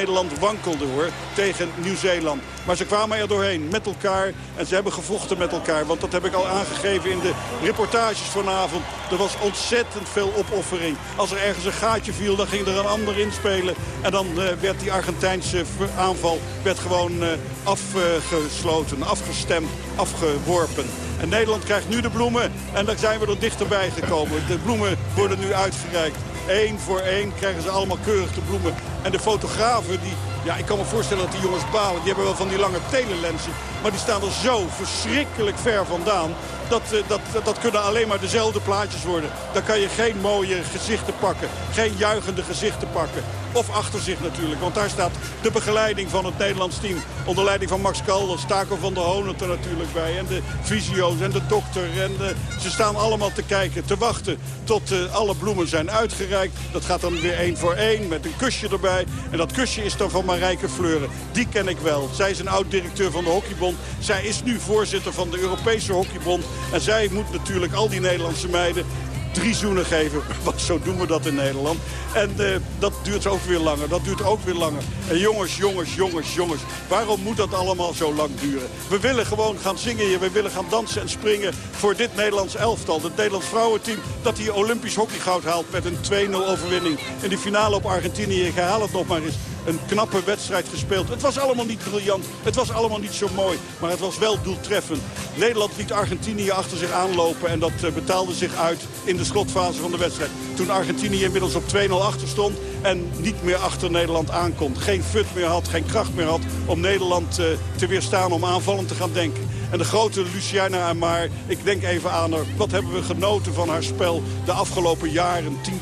Nederland wankelde hoor, tegen Nieuw-Zeeland. Maar ze kwamen er doorheen met elkaar en ze hebben gevochten met elkaar. Want dat heb ik al aangegeven in de reportages vanavond. Er was ontzettend veel opoffering. Als er ergens een gaatje viel, dan ging er een ander inspelen. En dan uh, werd die Argentijnse aanval werd gewoon uh, afgesloten, afgestemd, afgeworpen. En Nederland krijgt nu de bloemen en daar zijn we er dichterbij gekomen. De bloemen worden nu uitgereikt. Eén voor één krijgen ze allemaal keurig de bloemen. En de fotografen, die, ja, ik kan me voorstellen dat die jongens balen. Die hebben wel van die lange telelensen. Maar die staan er zo verschrikkelijk ver vandaan. Dat, uh, dat, dat kunnen alleen maar dezelfde plaatjes worden. Dan kan je geen mooie gezichten pakken. Geen juichende gezichten pakken. Of achter zich natuurlijk. Want daar staat de begeleiding van het Nederlands team. Onder leiding van Max Calder, Taco van der Honen er natuurlijk bij. En de fysio's en de dokter. En de, ze staan allemaal te kijken, te wachten tot uh, alle bloemen zijn uitgereikt. Dat gaat dan weer één voor één met een kusje erbij. En dat kusje is dan van Marijke Fleuren. Die ken ik wel. Zij is een oud-directeur van de Hockeybond. Zij is nu voorzitter van de Europese Hockeybond. En zij moet natuurlijk al die Nederlandse meiden drie zoenen geven. Want zo doen we dat in Nederland. En uh, dat duurt ook weer langer. Dat duurt ook weer langer. En jongens, jongens, jongens, jongens. Waarom moet dat allemaal zo lang duren? We willen gewoon gaan zingen hier. We willen gaan dansen en springen voor dit Nederlands elftal. Het Nederlands vrouwenteam dat hier Olympisch hockeygoud haalt met een 2-0 overwinning. In die finale op Argentinië. Ik herhaal het nog maar eens een knappe wedstrijd gespeeld. Het was allemaal niet briljant, het was allemaal niet zo mooi, maar het was wel doeltreffend. Nederland liet Argentinië achter zich aanlopen en dat betaalde zich uit in de slotfase van de wedstrijd. Toen Argentinië inmiddels op 2-0 achter stond en niet meer achter Nederland aankomt. Geen fut meer had, geen kracht meer had om Nederland uh, te weerstaan, om aanvallend te gaan denken. En de grote Luciana Amar, ik denk even aan haar. Wat hebben we genoten van haar spel de afgelopen jaren, tien,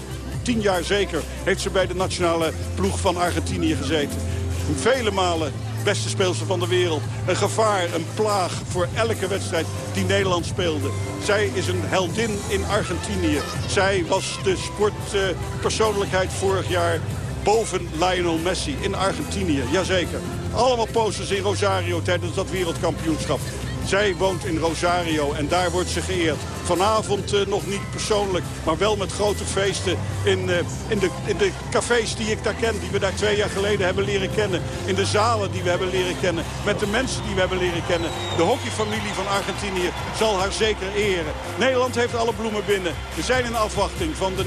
tien jaar zeker, heeft ze bij de nationale ploeg van Argentinië gezeten. Vele malen beste speelster van de wereld. Een gevaar, een plaag voor elke wedstrijd die Nederland speelde. Zij is een heldin in Argentinië. Zij was de sportpersoonlijkheid vorig jaar boven Lionel Messi in Argentinië. Jazeker. Allemaal posters in Rosario tijdens dat wereldkampioenschap. Zij woont in Rosario en daar wordt ze geëerd. Vanavond uh, nog niet persoonlijk, maar wel met grote feesten in, uh, in, de, in de cafés die ik daar ken. Die we daar twee jaar geleden hebben leren kennen. In de zalen die we hebben leren kennen. Met de mensen die we hebben leren kennen. De hockeyfamilie van Argentinië zal haar zeker eren. Nederland heeft alle bloemen binnen. We zijn in afwachting van de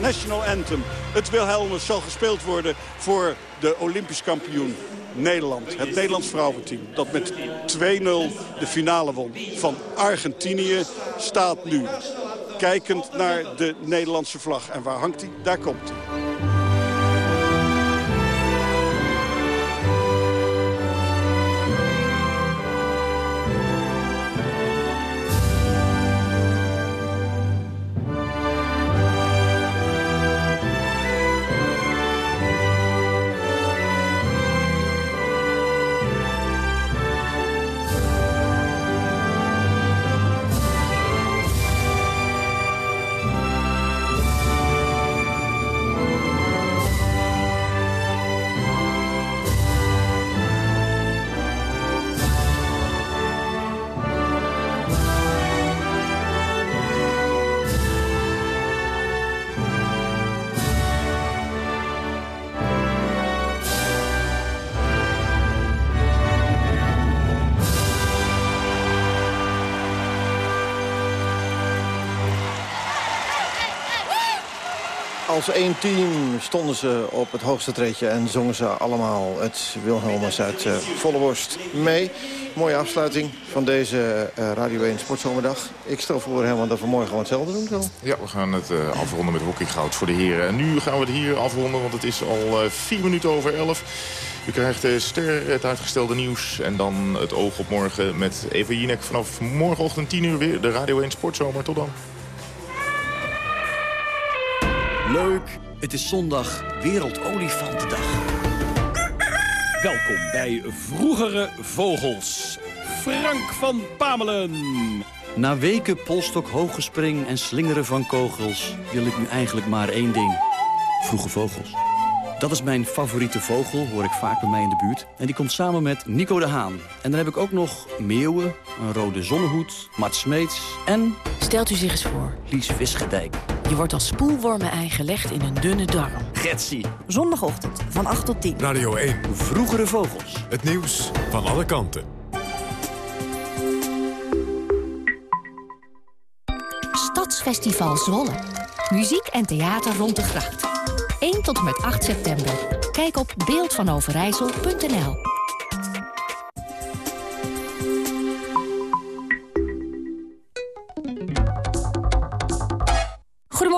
National Anthem. Het Wilhelmus zal gespeeld worden voor de Olympisch kampioen. Nederland, het Nederlands vrouwenteam... dat met 2-0 de finale won van Argentinië, staat nu kijkend naar de Nederlandse vlag. En waar hangt hij? Daar komt hij. Als één team stonden ze op het hoogste treedje en zongen ze allemaal het Wilhelmus uit uh, volle worst mee. Mooie afsluiting van deze uh, Radio 1 Sportzomerdag. Ik stel voor Herman dat we morgen gewoon hetzelfde doen. Ja, we gaan het uh, afronden met hockeygoud voor de heren. En nu gaan we het hier afronden, want het is al vier minuten over elf. U krijgt de ster, het uitgestelde nieuws en dan het oog op morgen met Eva Jinek. Vanaf morgenochtend 10 uur weer de Radio 1 Sportzomer. Tot dan. Leuk, het is zondag Wereldolifantendag. Welkom bij Vroegere Vogels. Frank van Pamelen. Na weken polstok hooggespring en slingeren van kogels... wil ik nu eigenlijk maar één ding. Vroege Vogels. Dat is mijn favoriete vogel, hoor ik vaak bij mij in de buurt. En die komt samen met Nico de Haan. En dan heb ik ook nog meeuwen, een rode zonnehoed, Mart Smeets en... Stelt u zich eens voor. Lies Visgedijk. Je wordt als spoelwormen-ei gelegd in een dunne darm. Getsie. Zondagochtend van 8 tot 10. Radio 1. Vroegere vogels. Het nieuws van alle kanten. Stadsfestival Zwolle. Muziek en theater rond de gracht. 1 tot en met 8 september. Kijk op beeldvanoverijssel.nl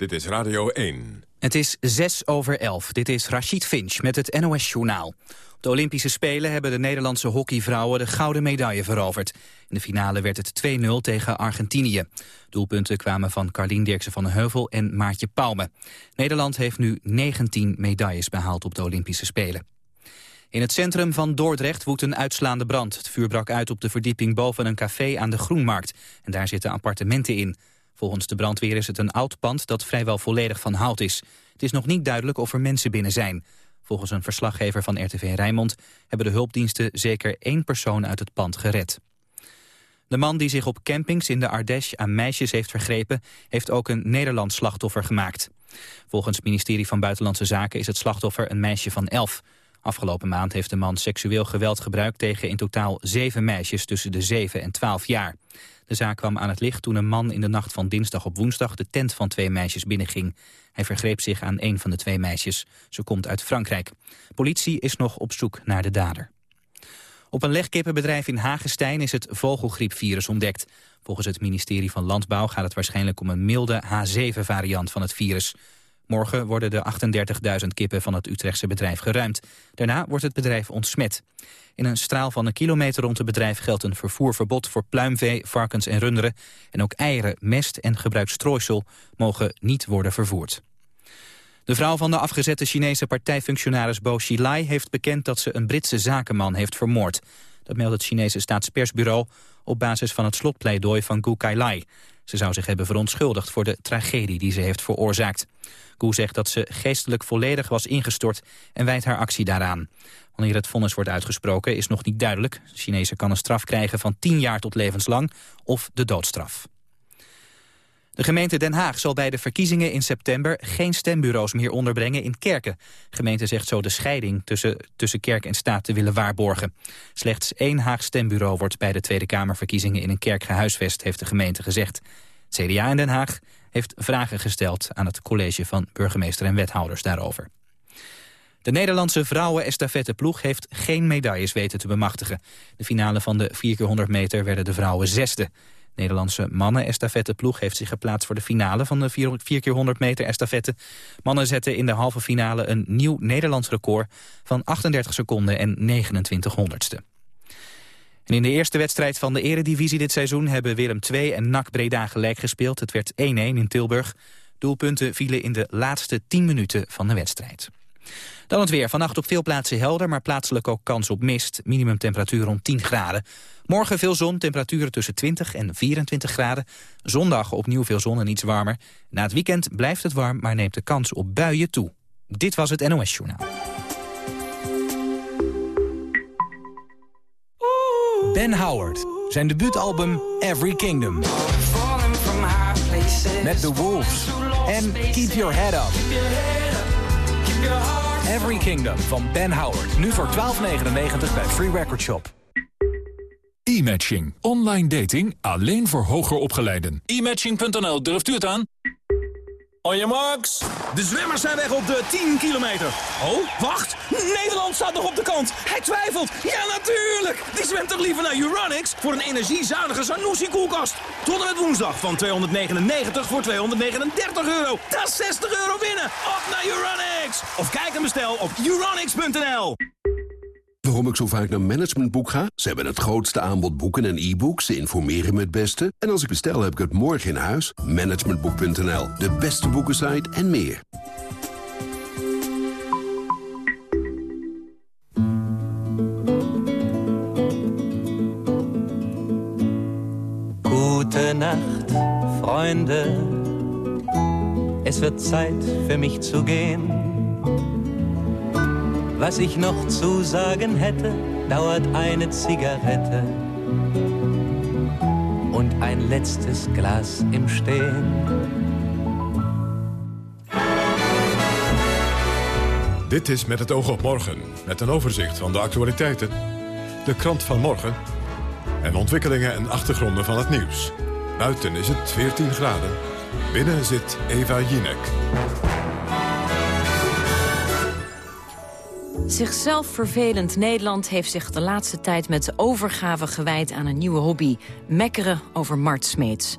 Dit is Radio 1. Het is 6 over 11. Dit is Rachid Finch met het NOS-journaal. Op de Olympische Spelen hebben de Nederlandse hockeyvrouwen de gouden medaille veroverd. In de finale werd het 2-0 tegen Argentinië. Doelpunten kwamen van Carlien Dirksen van den Heuvel en Maartje Pauwme. Nederland heeft nu 19 medailles behaald op de Olympische Spelen. In het centrum van Dordrecht woedt een uitslaande brand. Het vuur brak uit op de verdieping boven een café aan de Groenmarkt. En daar zitten appartementen in. Volgens de brandweer is het een oud pand dat vrijwel volledig van hout is. Het is nog niet duidelijk of er mensen binnen zijn. Volgens een verslaggever van RTV Rijnmond hebben de hulpdiensten zeker één persoon uit het pand gered. De man die zich op campings in de Ardèche aan meisjes heeft vergrepen... heeft ook een Nederlands slachtoffer gemaakt. Volgens het ministerie van Buitenlandse Zaken is het slachtoffer een meisje van elf. Afgelopen maand heeft de man seksueel geweld gebruikt tegen in totaal zeven meisjes tussen de 7 en 12 jaar. De zaak kwam aan het licht toen een man in de nacht van dinsdag op woensdag de tent van twee meisjes binnenging. Hij vergreep zich aan een van de twee meisjes. Ze komt uit Frankrijk. Politie is nog op zoek naar de dader. Op een legkippenbedrijf in Hagestein is het vogelgriepvirus ontdekt. Volgens het ministerie van Landbouw gaat het waarschijnlijk om een milde H7-variant van het virus. Morgen worden de 38.000 kippen van het Utrechtse bedrijf geruimd. Daarna wordt het bedrijf ontsmet. In een straal van een kilometer rond het bedrijf geldt een vervoerverbod voor pluimvee, varkens en runderen. En ook eieren, mest en gebruikt strooisel mogen niet worden vervoerd. De vrouw van de afgezette Chinese partijfunctionaris Bo Xilai heeft bekend dat ze een Britse zakenman heeft vermoord. Dat meldt het Chinese staatspersbureau op basis van het slotpleidooi van Gu Kailai. Ze zou zich hebben verontschuldigd voor de tragedie die ze heeft veroorzaakt. Gu zegt dat ze geestelijk volledig was ingestort en wijt haar actie daaraan. Wanneer het vonnis wordt uitgesproken is nog niet duidelijk. De Chinezen kan een straf krijgen van 10 jaar tot levenslang of de doodstraf. De gemeente Den Haag zal bij de verkiezingen in september geen stembureaus meer onderbrengen in kerken. De gemeente zegt zo de scheiding tussen, tussen kerk en staat te willen waarborgen. Slechts één Haag stembureau wordt bij de Tweede Kamerverkiezingen in een kerk gehuisvest, heeft de gemeente gezegd. CDA in Den Haag heeft vragen gesteld aan het college van burgemeester en wethouders daarover. De Nederlandse vrouwen-estafetteploeg heeft geen medailles weten te bemachtigen. De finale van de 4x100 meter werden de vrouwen zesde. De Nederlandse mannen-estafetteploeg heeft zich geplaatst voor de finale van de 4x100 meter estafette. Mannen zetten in de halve finale een nieuw Nederlands record van 38 seconden en 29 honderdste. En in de eerste wedstrijd van de eredivisie dit seizoen hebben Willem II en NAC Breda gelijk gespeeld. Het werd 1-1 in Tilburg. Doelpunten vielen in de laatste 10 minuten van de wedstrijd. Dan het weer. Vannacht op veel plaatsen helder, maar plaatselijk ook kans op mist. Minimumtemperatuur rond 10 graden. Morgen veel zon, temperaturen tussen 20 en 24 graden. Zondag opnieuw veel zon en iets warmer. Na het weekend blijft het warm, maar neemt de kans op buien toe. Dit was het NOS Journaal. Ben Howard. Zijn debuutalbum Every Kingdom. Met The Wolves. En Keep Your Head Up. Every Kingdom van Ben Howard. Nu voor 12,99 bij Free Record Shop. E-matching. Online dating alleen voor hoger opgeleiden. E-matching.nl, durft u het aan? On marks. De zwemmers zijn weg op de 10 kilometer. Oh, wacht. Nederland staat nog op de kant. Hij twijfelt. Ja, natuurlijk. Die zwemt toch liever naar Uranix voor een energiezuinige Sanusi-koelkast. Tot en met woensdag van 299 voor 239 euro. Dat is 60 euro winnen. Op naar Uranix. Of kijk en bestel op uranix.nl. Waarom ik zo vaak naar Managementboek ga? Ze hebben het grootste aanbod boeken en e-books. Ze informeren me het beste. En als ik bestel, heb ik het morgen in huis. Managementboek.nl, de beste boekensite en meer. Gute Nacht, Freunde. Es wird Zeit für mich zu gehen. Was ich noch zu sagen hätte, dauert eine Zigarette und ein letztes Glas im Stehen. Dit is Met het oog op morgen, met een overzicht van de actualiteiten, de krant van morgen en ontwikkelingen en achtergronden van het nieuws. Buiten is het 14 graden, binnen zit Eva Jinek. Zichzelf vervelend Nederland heeft zich de laatste tijd met overgave gewijd aan een nieuwe hobby. Mekkeren over Mart Smeets.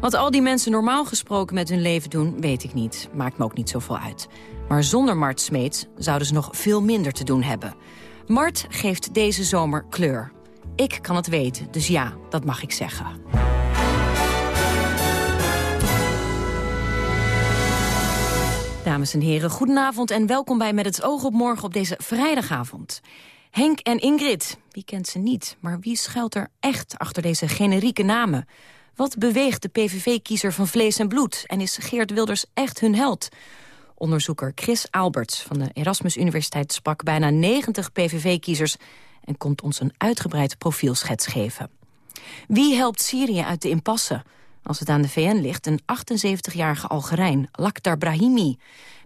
Wat al die mensen normaal gesproken met hun leven doen, weet ik niet. Maakt me ook niet zoveel uit. Maar zonder Mart Smeets zouden ze nog veel minder te doen hebben. Mart geeft deze zomer kleur. Ik kan het weten, dus ja, dat mag ik zeggen. Dames en heren, goedenavond en welkom bij Met het oog op morgen op deze vrijdagavond. Henk en Ingrid, wie kent ze niet, maar wie schuilt er echt achter deze generieke namen? Wat beweegt de PVV-kiezer van vlees en bloed en is Geert Wilders echt hun held? Onderzoeker Chris Alberts van de Erasmus Universiteit sprak bijna 90 PVV-kiezers en komt ons een uitgebreid profielschets geven. Wie helpt Syrië uit de impasse? Als het aan de VN ligt, een 78-jarige Algerijn, Lakhdar Brahimi.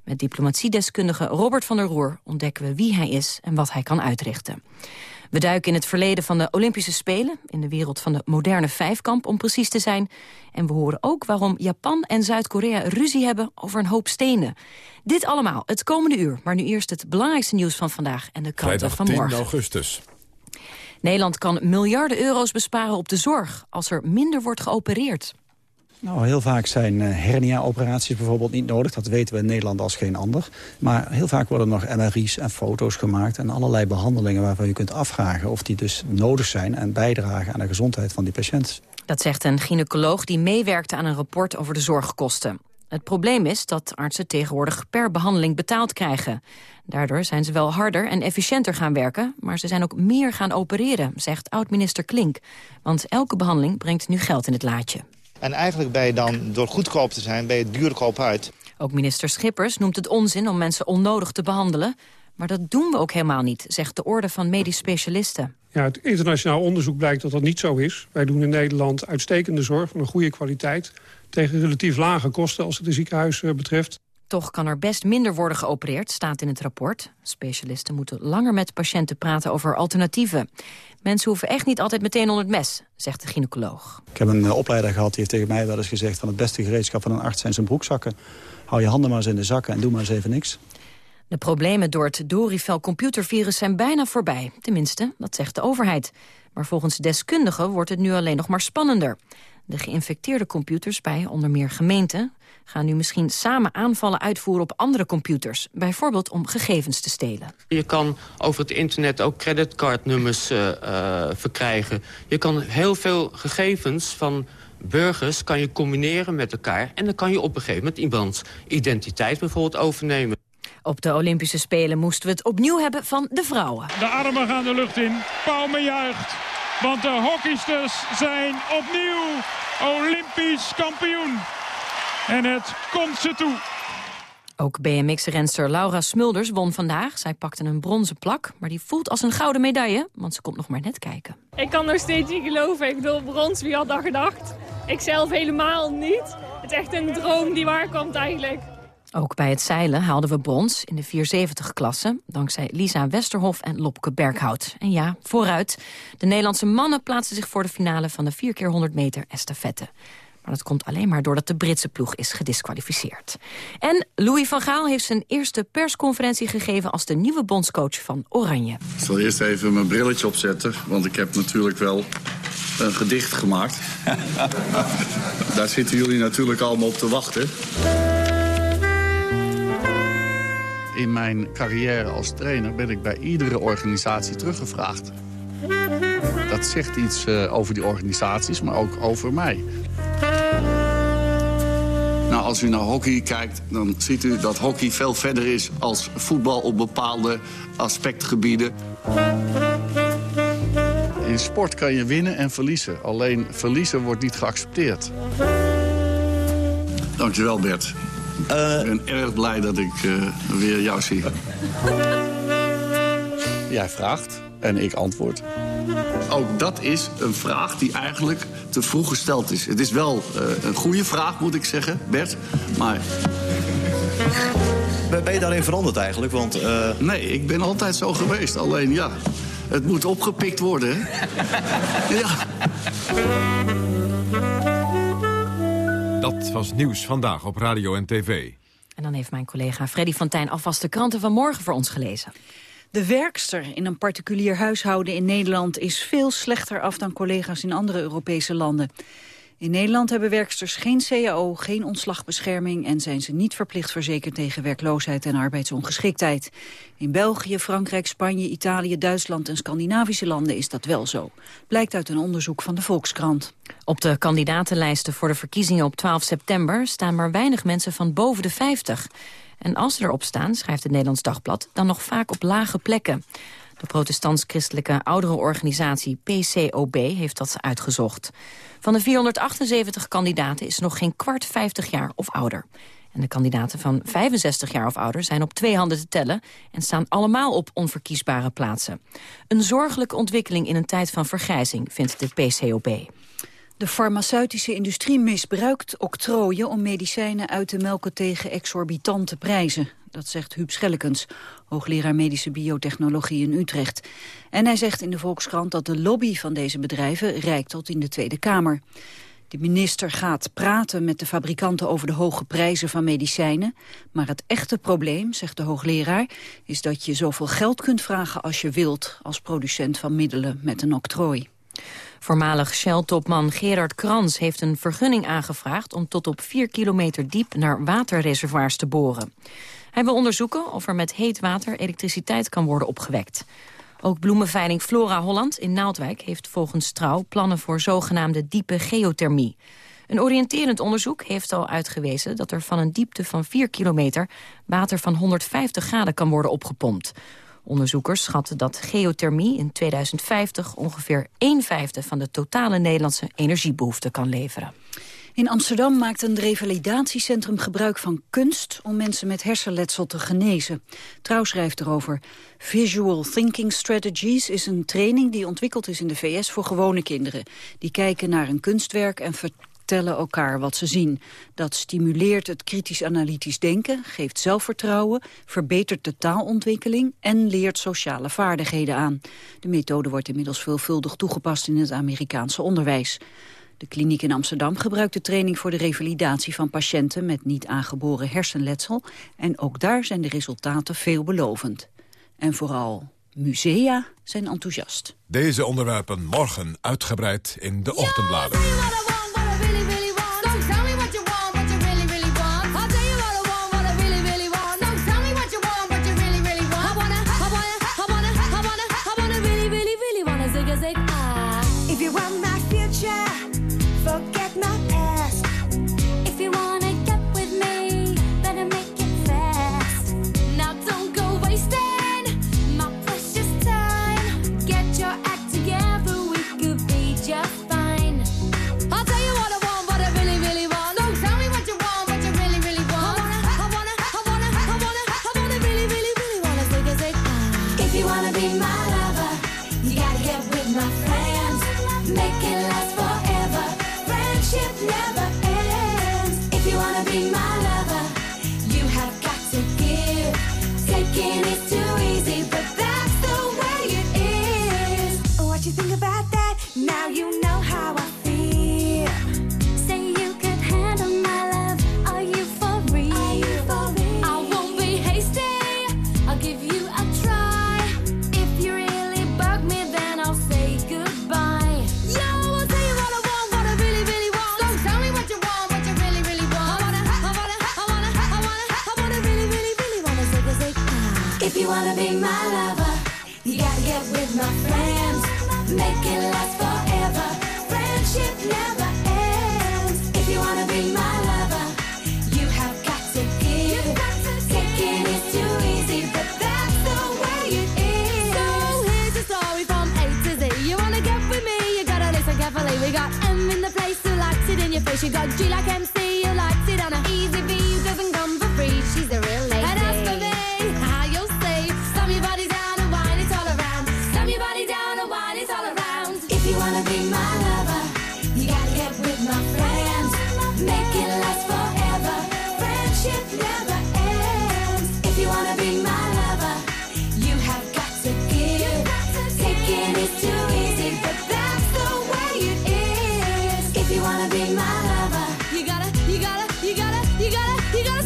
Met diplomatiedeskundige Robert van der Roer ontdekken we wie hij is en wat hij kan uitrichten. We duiken in het verleden van de Olympische Spelen... in de wereld van de moderne vijfkamp, om precies te zijn. En we horen ook waarom Japan en Zuid-Korea ruzie hebben over een hoop stenen. Dit allemaal het komende uur. Maar nu eerst het belangrijkste nieuws van vandaag en de kranten van 10 morgen. augustus. Nederland kan miljarden euro's besparen op de zorg... als er minder wordt geopereerd. Nou, heel vaak zijn eh, hernia-operaties bijvoorbeeld niet nodig. Dat weten we in Nederland als geen ander. Maar heel vaak worden nog MRI's en foto's gemaakt... en allerlei behandelingen waarvan je kunt afvragen... of die dus nodig zijn en bijdragen aan de gezondheid van die patiënt. Dat zegt een gynaecoloog die meewerkte aan een rapport over de zorgkosten. Het probleem is dat artsen tegenwoordig per behandeling betaald krijgen. Daardoor zijn ze wel harder en efficiënter gaan werken... maar ze zijn ook meer gaan opereren, zegt oud-minister Klink. Want elke behandeling brengt nu geld in het laadje. En eigenlijk ben je dan, door goedkoop te zijn, ben je duurkoop uit. Ook minister Schippers noemt het onzin om mensen onnodig te behandelen. Maar dat doen we ook helemaal niet, zegt de Orde van Medisch Specialisten. Ja, het internationaal onderzoek blijkt dat dat niet zo is. Wij doen in Nederland uitstekende zorg van een goede kwaliteit... tegen relatief lage kosten als het een ziekenhuis eh, betreft. Toch kan er best minder worden geopereerd, staat in het rapport. Specialisten moeten langer met patiënten praten over alternatieven. Mensen hoeven echt niet altijd meteen onder het mes, zegt de gynaecoloog. Ik heb een eh, opleider gehad die heeft tegen mij wel eens gezegd... van het beste gereedschap van een arts zijn zijn broekzakken. Hou je handen maar eens in de zakken en doe maar eens even niks. De problemen door het Dorivel computervirus zijn bijna voorbij. Tenminste, dat zegt de overheid. Maar volgens deskundigen wordt het nu alleen nog maar spannender. De geïnfecteerde computers bij onder meer gemeenten... gaan nu misschien samen aanvallen uitvoeren op andere computers. Bijvoorbeeld om gegevens te stelen. Je kan over het internet ook creditcardnummers uh, uh, verkrijgen. Je kan heel veel gegevens van burgers kan je combineren met elkaar... en dan kan je op een gegeven moment iemands identiteit bijvoorbeeld overnemen. Op de Olympische Spelen moesten we het opnieuw hebben van de vrouwen. De armen gaan de lucht in. Pauwme juicht. Want de hockeysters zijn opnieuw Olympisch kampioen. En het komt ze toe. Ook BMX-renster Laura Smulders won vandaag. Zij pakte een bronzen plak, maar die voelt als een gouden medaille... want ze komt nog maar net kijken. Ik kan nog steeds niet geloven. Ik bedoel, brons, wie had dat gedacht? Ik zelf helemaal niet. Het is echt een droom die waar komt eigenlijk. Ook bij het zeilen haalden we brons in de 470-klasse... dankzij Lisa Westerhof en Lopke Berghout. En ja, vooruit. De Nederlandse mannen plaatsen zich voor de finale... van de 4 keer 100 meter estafette. Maar dat komt alleen maar doordat de Britse ploeg is gedisqualificeerd. En Louis van Gaal heeft zijn eerste persconferentie gegeven... als de nieuwe bondscoach van Oranje. Ik zal eerst even mijn brilletje opzetten, want ik heb natuurlijk wel een gedicht gemaakt. Daar zitten jullie natuurlijk allemaal op te wachten. In mijn carrière als trainer ben ik bij iedere organisatie teruggevraagd. Dat zegt iets uh, over die organisaties, maar ook over mij. Nou, als u naar hockey kijkt, dan ziet u dat hockey veel verder is als voetbal op bepaalde aspectgebieden. In sport kan je winnen en verliezen. Alleen verliezen wordt niet geaccepteerd. Dankjewel, Bert. ik ben erg blij dat ik eh, weer jou zie. Jij vraagt en ik antwoord. Ook dat is een vraag die eigenlijk te vroeg gesteld is. Het is wel eh, een goede vraag, moet ik zeggen, Bert. Maar Ben je daarin veranderd eigenlijk? Want, eh, Nee, ik ben altijd zo geweest. Alleen ja, het moet opgepikt worden. Hè? ja. Dat was nieuws vandaag op radio en tv. En dan heeft mijn collega Freddy Fontijn alvast de kranten van morgen voor ons gelezen. De werkster in een particulier huishouden in Nederland is veel slechter af dan collega's in andere Europese landen. In Nederland hebben werksters geen CAO, geen ontslagbescherming en zijn ze niet verplicht verzekerd tegen werkloosheid en arbeidsongeschiktheid. In België, Frankrijk, Spanje, Italië, Duitsland en Scandinavische landen is dat wel zo. Blijkt uit een onderzoek van de Volkskrant. Op de kandidatenlijsten voor de verkiezingen op 12 september staan maar weinig mensen van boven de 50. En als ze erop staan, schrijft het Nederlands Dagblad, dan nog vaak op lage plekken. De protestants-christelijke ouderenorganisatie PCOB heeft dat uitgezocht. Van de 478 kandidaten is nog geen kwart 50 jaar of ouder. En de kandidaten van 65 jaar of ouder zijn op twee handen te tellen... en staan allemaal op onverkiesbare plaatsen. Een zorgelijke ontwikkeling in een tijd van vergrijzing, vindt de PCOB. De farmaceutische industrie misbruikt octrooien om medicijnen uit te melken tegen exorbitante prijzen. Dat zegt Huub Schellekens, hoogleraar medische biotechnologie in Utrecht. En hij zegt in de Volkskrant dat de lobby van deze bedrijven reikt tot in de Tweede Kamer. De minister gaat praten met de fabrikanten over de hoge prijzen van medicijnen. Maar het echte probleem, zegt de hoogleraar, is dat je zoveel geld kunt vragen als je wilt als producent van middelen met een octrooi. Voormalig Shell-topman Gerard Krans heeft een vergunning aangevraagd... om tot op 4 kilometer diep naar waterreservoirs te boren. Hij wil onderzoeken of er met heet water elektriciteit kan worden opgewekt. Ook bloemenveiling Flora Holland in Naaldwijk heeft volgens Trouw... plannen voor zogenaamde diepe geothermie. Een oriënterend onderzoek heeft al uitgewezen dat er van een diepte van 4 kilometer... water van 150 graden kan worden opgepompt. Onderzoekers schatten dat geothermie in 2050 ongeveer 1 vijfde van de totale Nederlandse energiebehoefte kan leveren. In Amsterdam maakt een revalidatiecentrum gebruik van kunst om mensen met hersenletsel te genezen. Trouw schrijft erover. Visual Thinking Strategies is een training die ontwikkeld is in de VS voor gewone kinderen. Die kijken naar een kunstwerk en vertellen elkaar wat ze zien. Dat stimuleert het kritisch-analytisch denken, geeft zelfvertrouwen, verbetert de taalontwikkeling en leert sociale vaardigheden aan. De methode wordt inmiddels veelvuldig toegepast in het Amerikaanse onderwijs. De kliniek in Amsterdam gebruikt de training voor de revalidatie van patiënten met niet aangeboren hersenletsel. En ook daar zijn de resultaten veelbelovend. En vooral musea zijn enthousiast. Deze onderwerpen morgen uitgebreid in de ochtendbladen.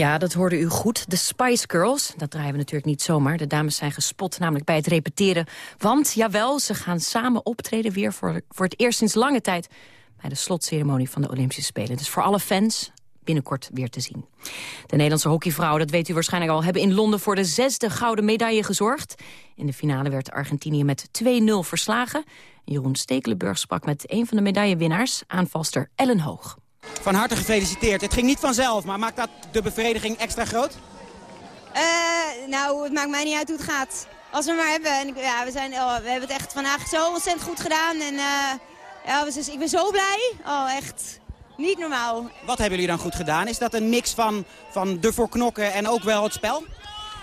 Ja, dat hoorde u goed. De Spice Girls, dat draaien we natuurlijk niet zomaar. De dames zijn gespot, namelijk bij het repeteren. Want, jawel, ze gaan samen optreden weer voor, voor het eerst sinds lange tijd... bij de slotceremonie van de Olympische Spelen. Dus voor alle fans binnenkort weer te zien. De Nederlandse hockeyvrouwen, dat weet u waarschijnlijk al... hebben in Londen voor de zesde gouden medaille gezorgd. In de finale werd Argentinië met 2-0 verslagen. Jeroen Stekelenburg sprak met een van de medaillewinnaars... aanvalster Ellen Hoog. Van harte gefeliciteerd. Het ging niet vanzelf, maar maakt dat de bevrediging extra groot? Eh, nou, het maakt mij niet uit hoe het gaat. Als we maar hebben. En ik, ja, we, zijn, oh, we hebben het echt vandaag zo ontzettend goed gedaan. En eh, ja, we zijn- ik ben zo blij. Oh, echt niet normaal. Wat hebben jullie dan goed gedaan? Is dat een mix van, van de knokken en ook wel het spel?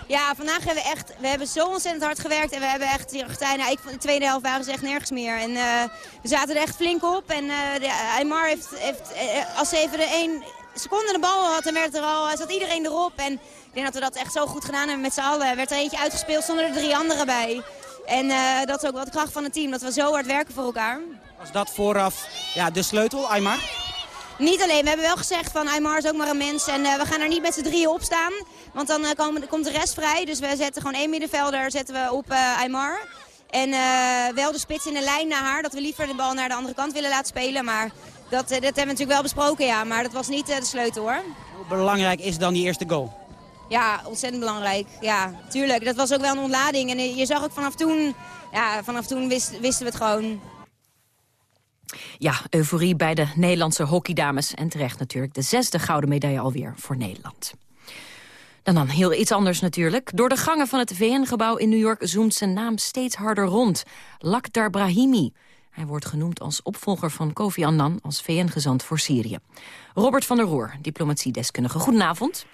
Ja, vandaag hebben we echt, we hebben zo ontzettend hard gewerkt. En we hebben echt, die nou, ik de tweede helft waren ze echt nergens meer. En eh, we zaten er echt flink op. En eh de, Aymar heeft, heeft eh, als ze even de één seconde de bal had, dan werd er al, zat iedereen erop. En ik denk dat we dat echt zo goed gedaan hebben met z'n allen. Er werd er eentje uitgespeeld zonder er drie anderen bij. En eh, dat is ook wat de kracht van het team, dat we zo hard werken voor elkaar. Was dat vooraf ja, de sleutel, Aymar? Niet alleen, we hebben wel gezegd van Aymar is ook maar een mens en eh, we gaan er niet met z'n drieën op staan. Want dan eh, komen, komt de rest vrij. Dus we zetten gewoon één middenvelder zetten we op eh, Aymar. En wel de spits in de lijn naar haar, dat we liever de bal naar de andere kant willen laten spelen. Maar dat, dat hebben we natuurlijk wel besproken, ja. Maar dat was niet de sleutel hoor. Hoe belangrijk is dan die eerste goal? Ja, ontzettend belangrijk. Ja, tuurlijk. Dat was ook wel een ontlading. En je zag ook vanaf toen, ja, vanaf toen wist- wisten we het gewoon. Ja, euforie bij de Nederlandse hockeydames. En terecht natuurlijk de zesde gouden medaille alweer voor Nederland. Dan dan heel iets anders natuurlijk. Door de gangen van het VN-gebouw in New York zoomt zijn naam steeds harder rond. Lakhdar Brahimi. Hij wordt genoemd als opvolger van Kofi Annan als VN-gezant voor Syrië. Robert van der Roer, diplomatiedeskundige. Goedenavond.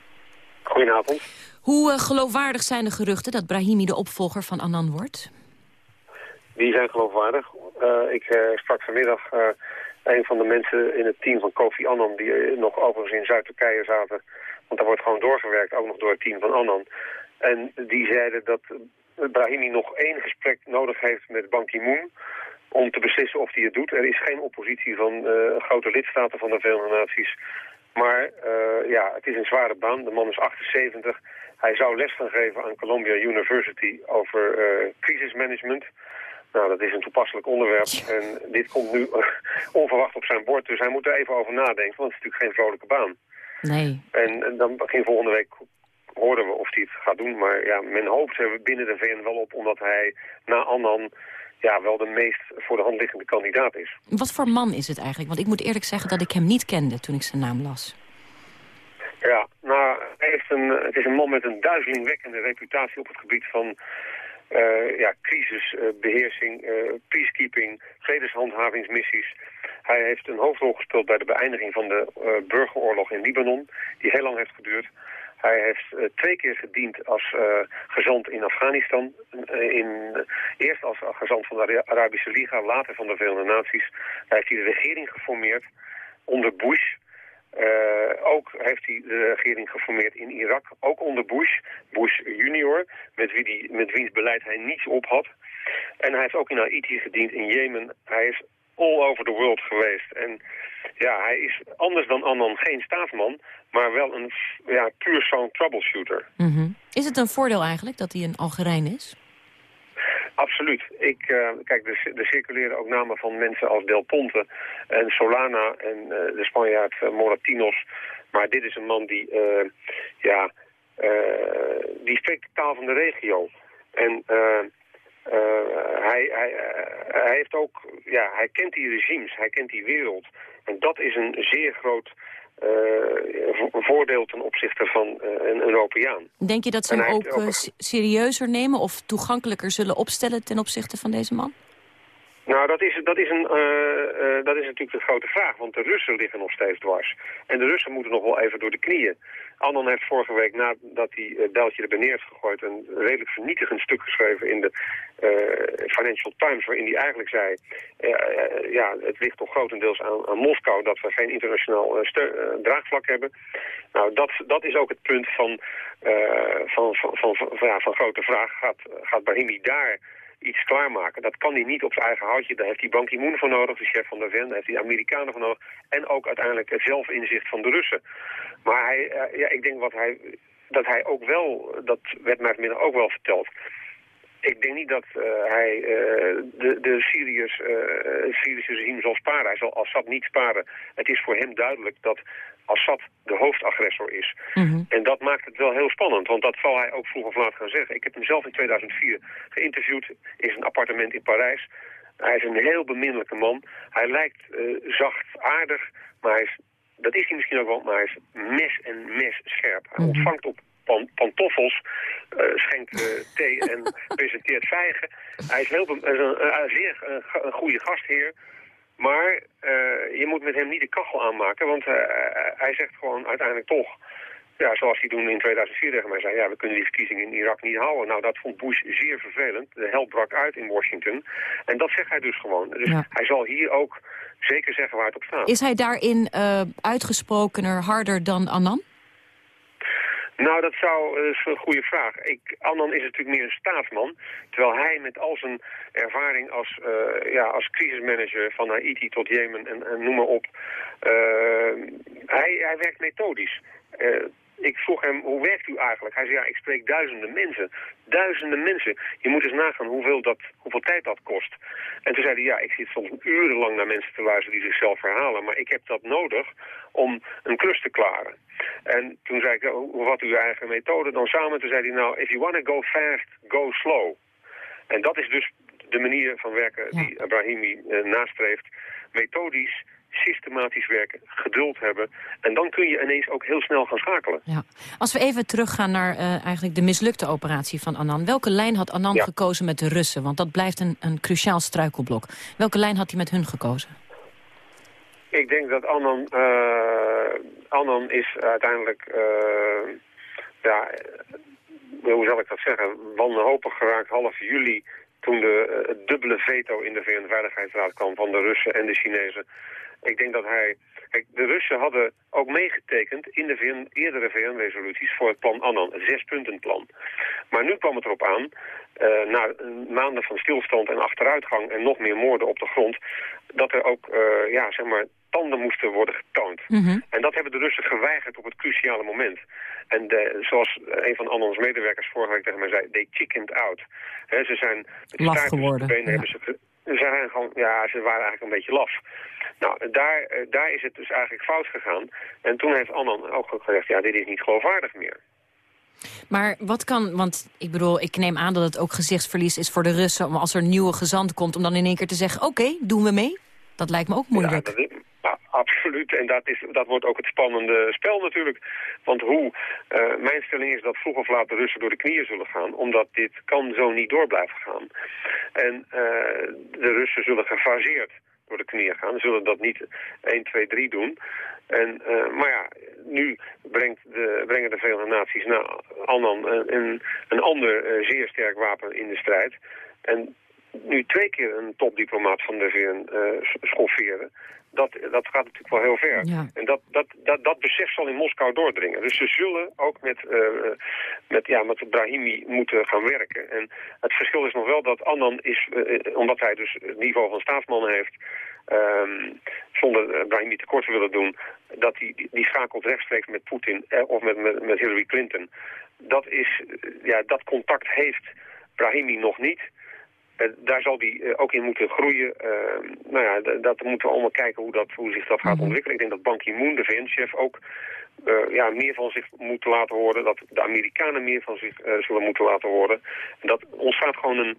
Goedenavond. Hoe eh, geloofwaardig zijn de geruchten dat Brahimi de opvolger van Annan wordt? Die zijn geloofwaardig. Eh, ik eh, sprak vanmiddag eh, een van de mensen in het team van Kofi Annan... die nog overigens in Zuid-Turkije zaten. Want daar wordt gewoon doorgewerkt, ook nog door het team van Annan. En die zeiden dat Brahimi nog één gesprek nodig heeft met Ban Ki-moon... om te beslissen of hij het doet. Er is geen oppositie van grote lidstaten van de Verenigde Naties... Maar ja, het is een zware baan. De man is 78. Hij zou les gaan geven aan Columbia University over eh, crisismanagement. Nou, dat is een toepasselijk onderwerp. En dit komt nu eh, onverwacht op zijn bord. Dus hij moet er even over nadenken, want het is natuurlijk geen vrolijke baan. Nee. En, en dan begin volgende week horen we of hij het gaat doen. Maar ja, men hoopt er binnen de VN wel op, omdat hij na Annan ja, wel de meest voor de hand liggende kandidaat is. Wat voor man is het eigenlijk? Want ik moet eerlijk zeggen dat ik hem niet kende toen ik zijn naam las. Ja, nou, hij heeft een, het is een man met een duizelingwekkende reputatie op het gebied van eh, ja, crisisbeheersing, eh, peacekeeping, vredeshandhavingsmissies. Hij heeft een hoofdrol gespeeld bij de beëindiging van de eh, burgeroorlog in Libanon, die heel lang heeft geduurd. Hij heeft eh, twee keer gediend als eh, gezant in Afghanistan. Eh, in, eerst als gezant van de Ara- Arabische Liga, later van de Verenigde Naties. Hij heeft hij de regering geformeerd onder Bush. Eh, ook heeft hij de regering geformeerd in Irak, ook onder Bush, Bush junior, met, wie die, met wiens beleid hij niets op had. En hij heeft ook in Haiti gediend, in Jemen. Hij is all over the world geweest. En ja, hij is anders dan Annan geen staatsman, maar wel een ja, puur zo'n troubleshooter. Mhm. Is het een voordeel eigenlijk dat hij een Algerijn is? Absoluut. Ik, eh, kijk, er, er circuleren ook namen van mensen als Del Ponte en Solana en eh, de Spanjaard eh, Moratinos. Maar dit is een man die, ja, die spreekt de taal van de regio. En hij, hij, hij heeft ook, ja, hij kent die regimes, hij kent die wereld. En dat is een zeer groot eh, vo- voordeel ten opzichte van eh, een Europeaan. Denk je dat ze hem ook ook eh, een- serieuzer nemen of toegankelijker zullen opstellen ten opzichte van deze man? Nou, dat is, dat, is een, eh, eh, dat is natuurlijk de grote vraag, want de Russen liggen nog steeds dwars. En de Russen moeten nog wel even door de knieën. Annan heeft vorige week, nadat hij het beltje er heeft gegooid... een redelijk vernietigend stuk geschreven in de eh, Financial Times... waarin hij eigenlijk zei, eh, eh, ja, het ligt toch grotendeels aan, aan Moskou... dat we geen internationaal eh, eh, draagvlak hebben. Nou, dat, dat is ook het punt van, eh, van, van, van, van, ja, van grote vraag. Gaat, gaat Brahimi daar iets klaarmaken. Dat kan hij niet op zijn eigen houtje. Daar heeft hij Ban Ki-moon voor nodig, de chef van de VN. Daar heeft hij Amerikanen voor nodig. En ook uiteindelijk het zelfinzicht van de Russen. Maar hij, eh, ja, ik denk wat hij, dat hij ook wel, dat werd mij vanmiddag ook wel verteld. Ik denk niet dat eh, hij eh, de, de Syriërs, het Syrische regime zal sparen. Hij zal Assad niet sparen. Het is voor hem duidelijk dat Assad de hoofdagressor is. En dat maakt het wel heel spannend, want dat zal hij ook vroeg of laat gaan zeggen. Ik heb hem zelf in 2004 geïnterviewd in zijn appartement in Parijs. Hij is een heel beminnelijke man. Hij lijkt zacht, aardig, maar hij is, dat is hij misschien ook wel, maar hij is mes en mes scherp. Hij ontvangt op pan, pantoffels, eh, schenkt eh, thee en presenteert vijgen. Hij is, heel, bem- hij is een, een zeer eh, ga- een goede gastheer. Maar je moet met hem niet de kachel aanmaken, want hij zegt gewoon uiteindelijk toch... Ja, zoals hij toen in 2004 tegen mij zei, ja, we kunnen die verkiezingen in Irak niet houden. Nou, dat vond Bush zeer vervelend. De hel brak uit in Washington. En dat zegt hij dus gewoon. Dus Ja. hij zal hier ook zeker zeggen waar het op staat. Is hij daarin uitgesprokener, harder dan Annan? Nou, dat zou dat is een goede vraag. Ik, Annan is natuurlijk meer een staatsman. Terwijl hij met al zijn ervaring als, eh, ja, als crisismanager van Haiti tot Jemen en, en noem maar op. eh, hij, hij werkt methodisch. Eh, ik vroeg hem, hoe werkt u eigenlijk? Hij zei, ja, ik spreek duizenden mensen. Duizenden mensen. Je moet eens nagaan hoeveel, dat, hoeveel tijd dat kost. En toen zei hij, ja, ik zit soms urenlang naar mensen te luisteren die zichzelf verhalen. Maar ik heb dat nodig om een klus te klaren. En toen zei ik, "Oh, wat uw eigen methode dan samen? Toen zei hij, nou, if you want to go fast, go slow. En dat is dus de manier van werken die Brahimi eh, nastreeft. Methodisch, systematisch werken, geduld hebben. En dan kun je ineens ook heel snel gaan schakelen. Ja. Als we even teruggaan naar eh, eigenlijk de mislukte operatie van Annan. Welke lijn had Annan Ja. gekozen met de Russen? Want dat blijft een, een cruciaal struikelblok. Welke lijn had hij met hun gekozen? Ik denk dat Annan, eh, Annan is uiteindelijk, eh, ja, hoe zal ik dat zeggen, wanhopig geraakt half juli toen de, eh, het dubbele veto in de VN-veiligheidsraad kwam van de Russen en de Chinezen. Ik denk dat hij... Kijk, de Russen hadden ook meegetekend in de VN, eerdere VN-resoluties voor het plan Annan, het zespuntenplan. Maar nu kwam het erop aan, eh, na eh, maanden van stilstand en achteruitgang en nog meer moorden op de grond, dat er ook, eh, ja, zeg maar, tanden moesten worden getoond. En dat hebben de Russen geweigerd op het cruciale moment. En de, zoals een van Annans medewerkers vorige week tegen mij zei, they chickened out. Hè, ze zijn Laf geworden, benen ja. hebben ze zijn gewoon, ja, ze waren eigenlijk een beetje laf. Nou, daar, eh, daar is het dus eigenlijk fout gegaan. En toen heeft Annan ook gezegd, ja, dit is niet geloofwaardig meer. Maar wat kan, want ik bedoel, ik neem aan dat het ook gezichtsverlies is voor de Russen... om als er een nieuwe gezant komt, om dan in één keer te zeggen... oké, doen we mee? Dat lijkt me ook moeilijk. Ja, dat ja, absoluut. En dat, is, dat wordt ook het spannende spel natuurlijk. Want hoe, eh, mijn stelling is dat vroeg of laat de Russen door de knieën zullen gaan. Omdat dit kan zo niet door blijven gaan. En eh, de Russen zullen gefaseerd door de knieën gaan. Ze zullen dat niet 1, 2, 3 doen. En, eh, maar ja, nu brengt de, brengen de Verenigde Naties na Annan een, een, ander zeer sterk wapen in de strijd. En nu twee keer een topdiplomaat van de VN eh, schofferen, dat, dat gaat natuurlijk wel heel ver. Ja. En dat, dat, dat, dat besef zal in Moskou doordringen. Dus ze zullen ook met, eh, met, ja, met Brahimi moeten gaan werken. En het verschil is nog wel dat Annan is, eh, omdat hij dus het niveau van staatsman heeft, ehm, zonder Brahimi tekort te willen doen, dat hij die, die schakelt rechtstreeks met Poetin eh, of met, met, met Hillary Clinton. Dat, is, ja, dat contact heeft Brahimi nog niet. Eh, daar zal die eh, ook in moeten groeien. Eh, nou ja, dat moeten we allemaal kijken hoe, dat, hoe zich dat gaat ontwikkelen. Ik denk dat Ban Ki-moon, de VN-chef, ook ja, meer van zich moet laten horen. Dat de Amerikanen meer van zich zullen moeten laten horen. En dat ontstaat gewoon een,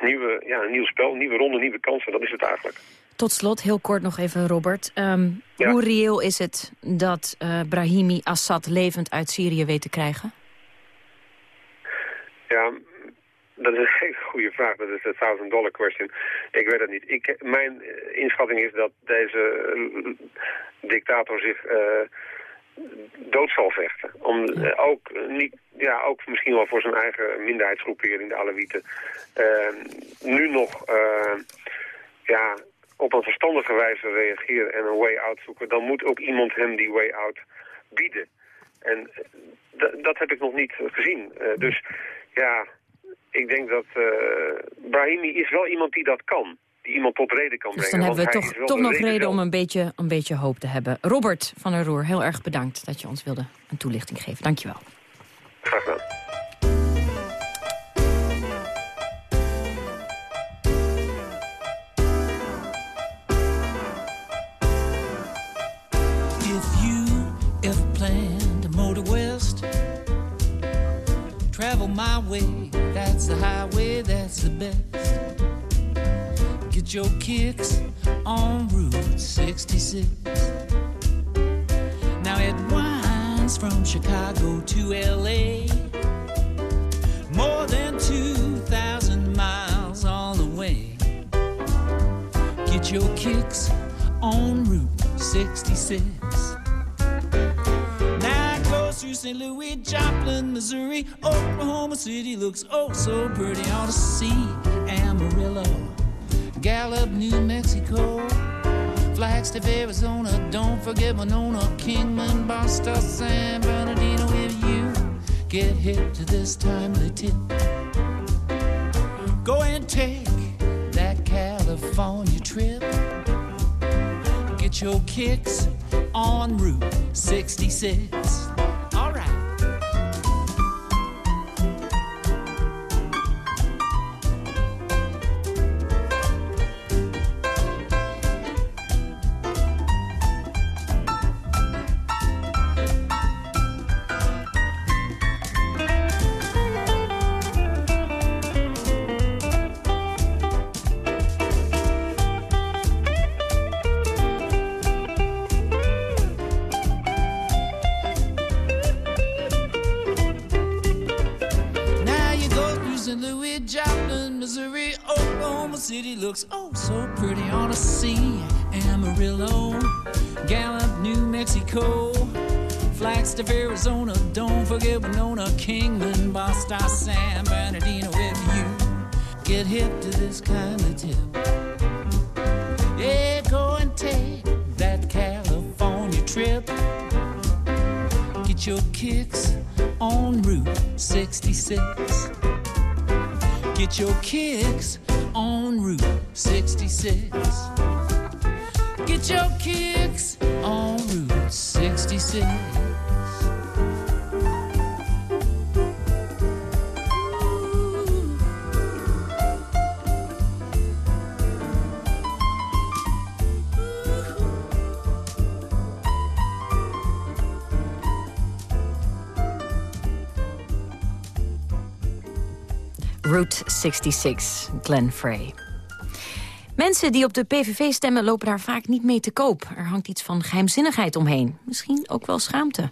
nieuwe, ja, een nieuw spel, een nieuwe ronde, nieuwe kansen. Dat is het eigenlijk. Tot slot, heel kort nog even, Robert. Ehm, Hoe reëel is het dat Brahimi Assad levend uit Syrië weet te krijgen? Ja, dat is goede vraag. Dat is de thousand dollar question. Ik weet het niet. Ik, mijn eh, inschatting is dat deze eh, dictator zich eh, dood zal vechten. Om ook, niet, ja, ook misschien wel voor zijn eigen minderheidsgroepering, de Alawieten, nu nog ja, op een verstandige wijze reageren en een way out zoeken. Dan moet ook iemand hem die way out bieden. En dat heb ik nog niet gezien. Dus ja, ik denk dat eh, Brahimi is wel iemand die dat kan. Die iemand tot reden kan Dus brengen. dan hebben we toch, toch nog reden om een beetje, een beetje hoop te hebben. Robert van der Roer, heel erg bedankt dat je ons wilde een toelichting geven. Dankjewel. Graag gedaan. If you ever plan to motor west, travel my way. The highway, that's the best. Get your kicks on Route 66. Now it winds from Chicago to LA. More than 2,000 miles all the way. Get your kicks on Route 66. St. Louis, Joplin, Missouri. Oklahoma City looks oh so pretty. Ought to see Amarillo, Gallup, New Mexico, Flagstaff, Arizona. Don't forget Winona, Kingman, Boston, San Bernardino. If you get hip to this timely tip, go and take that California trip. Get your kicks on Route 66. Route 66, Glenn Frey. Mensen die op de PVV stemmen lopen daar vaak niet mee te koop. Er hangt iets van geheimzinnigheid omheen. Misschien ook wel schaamte.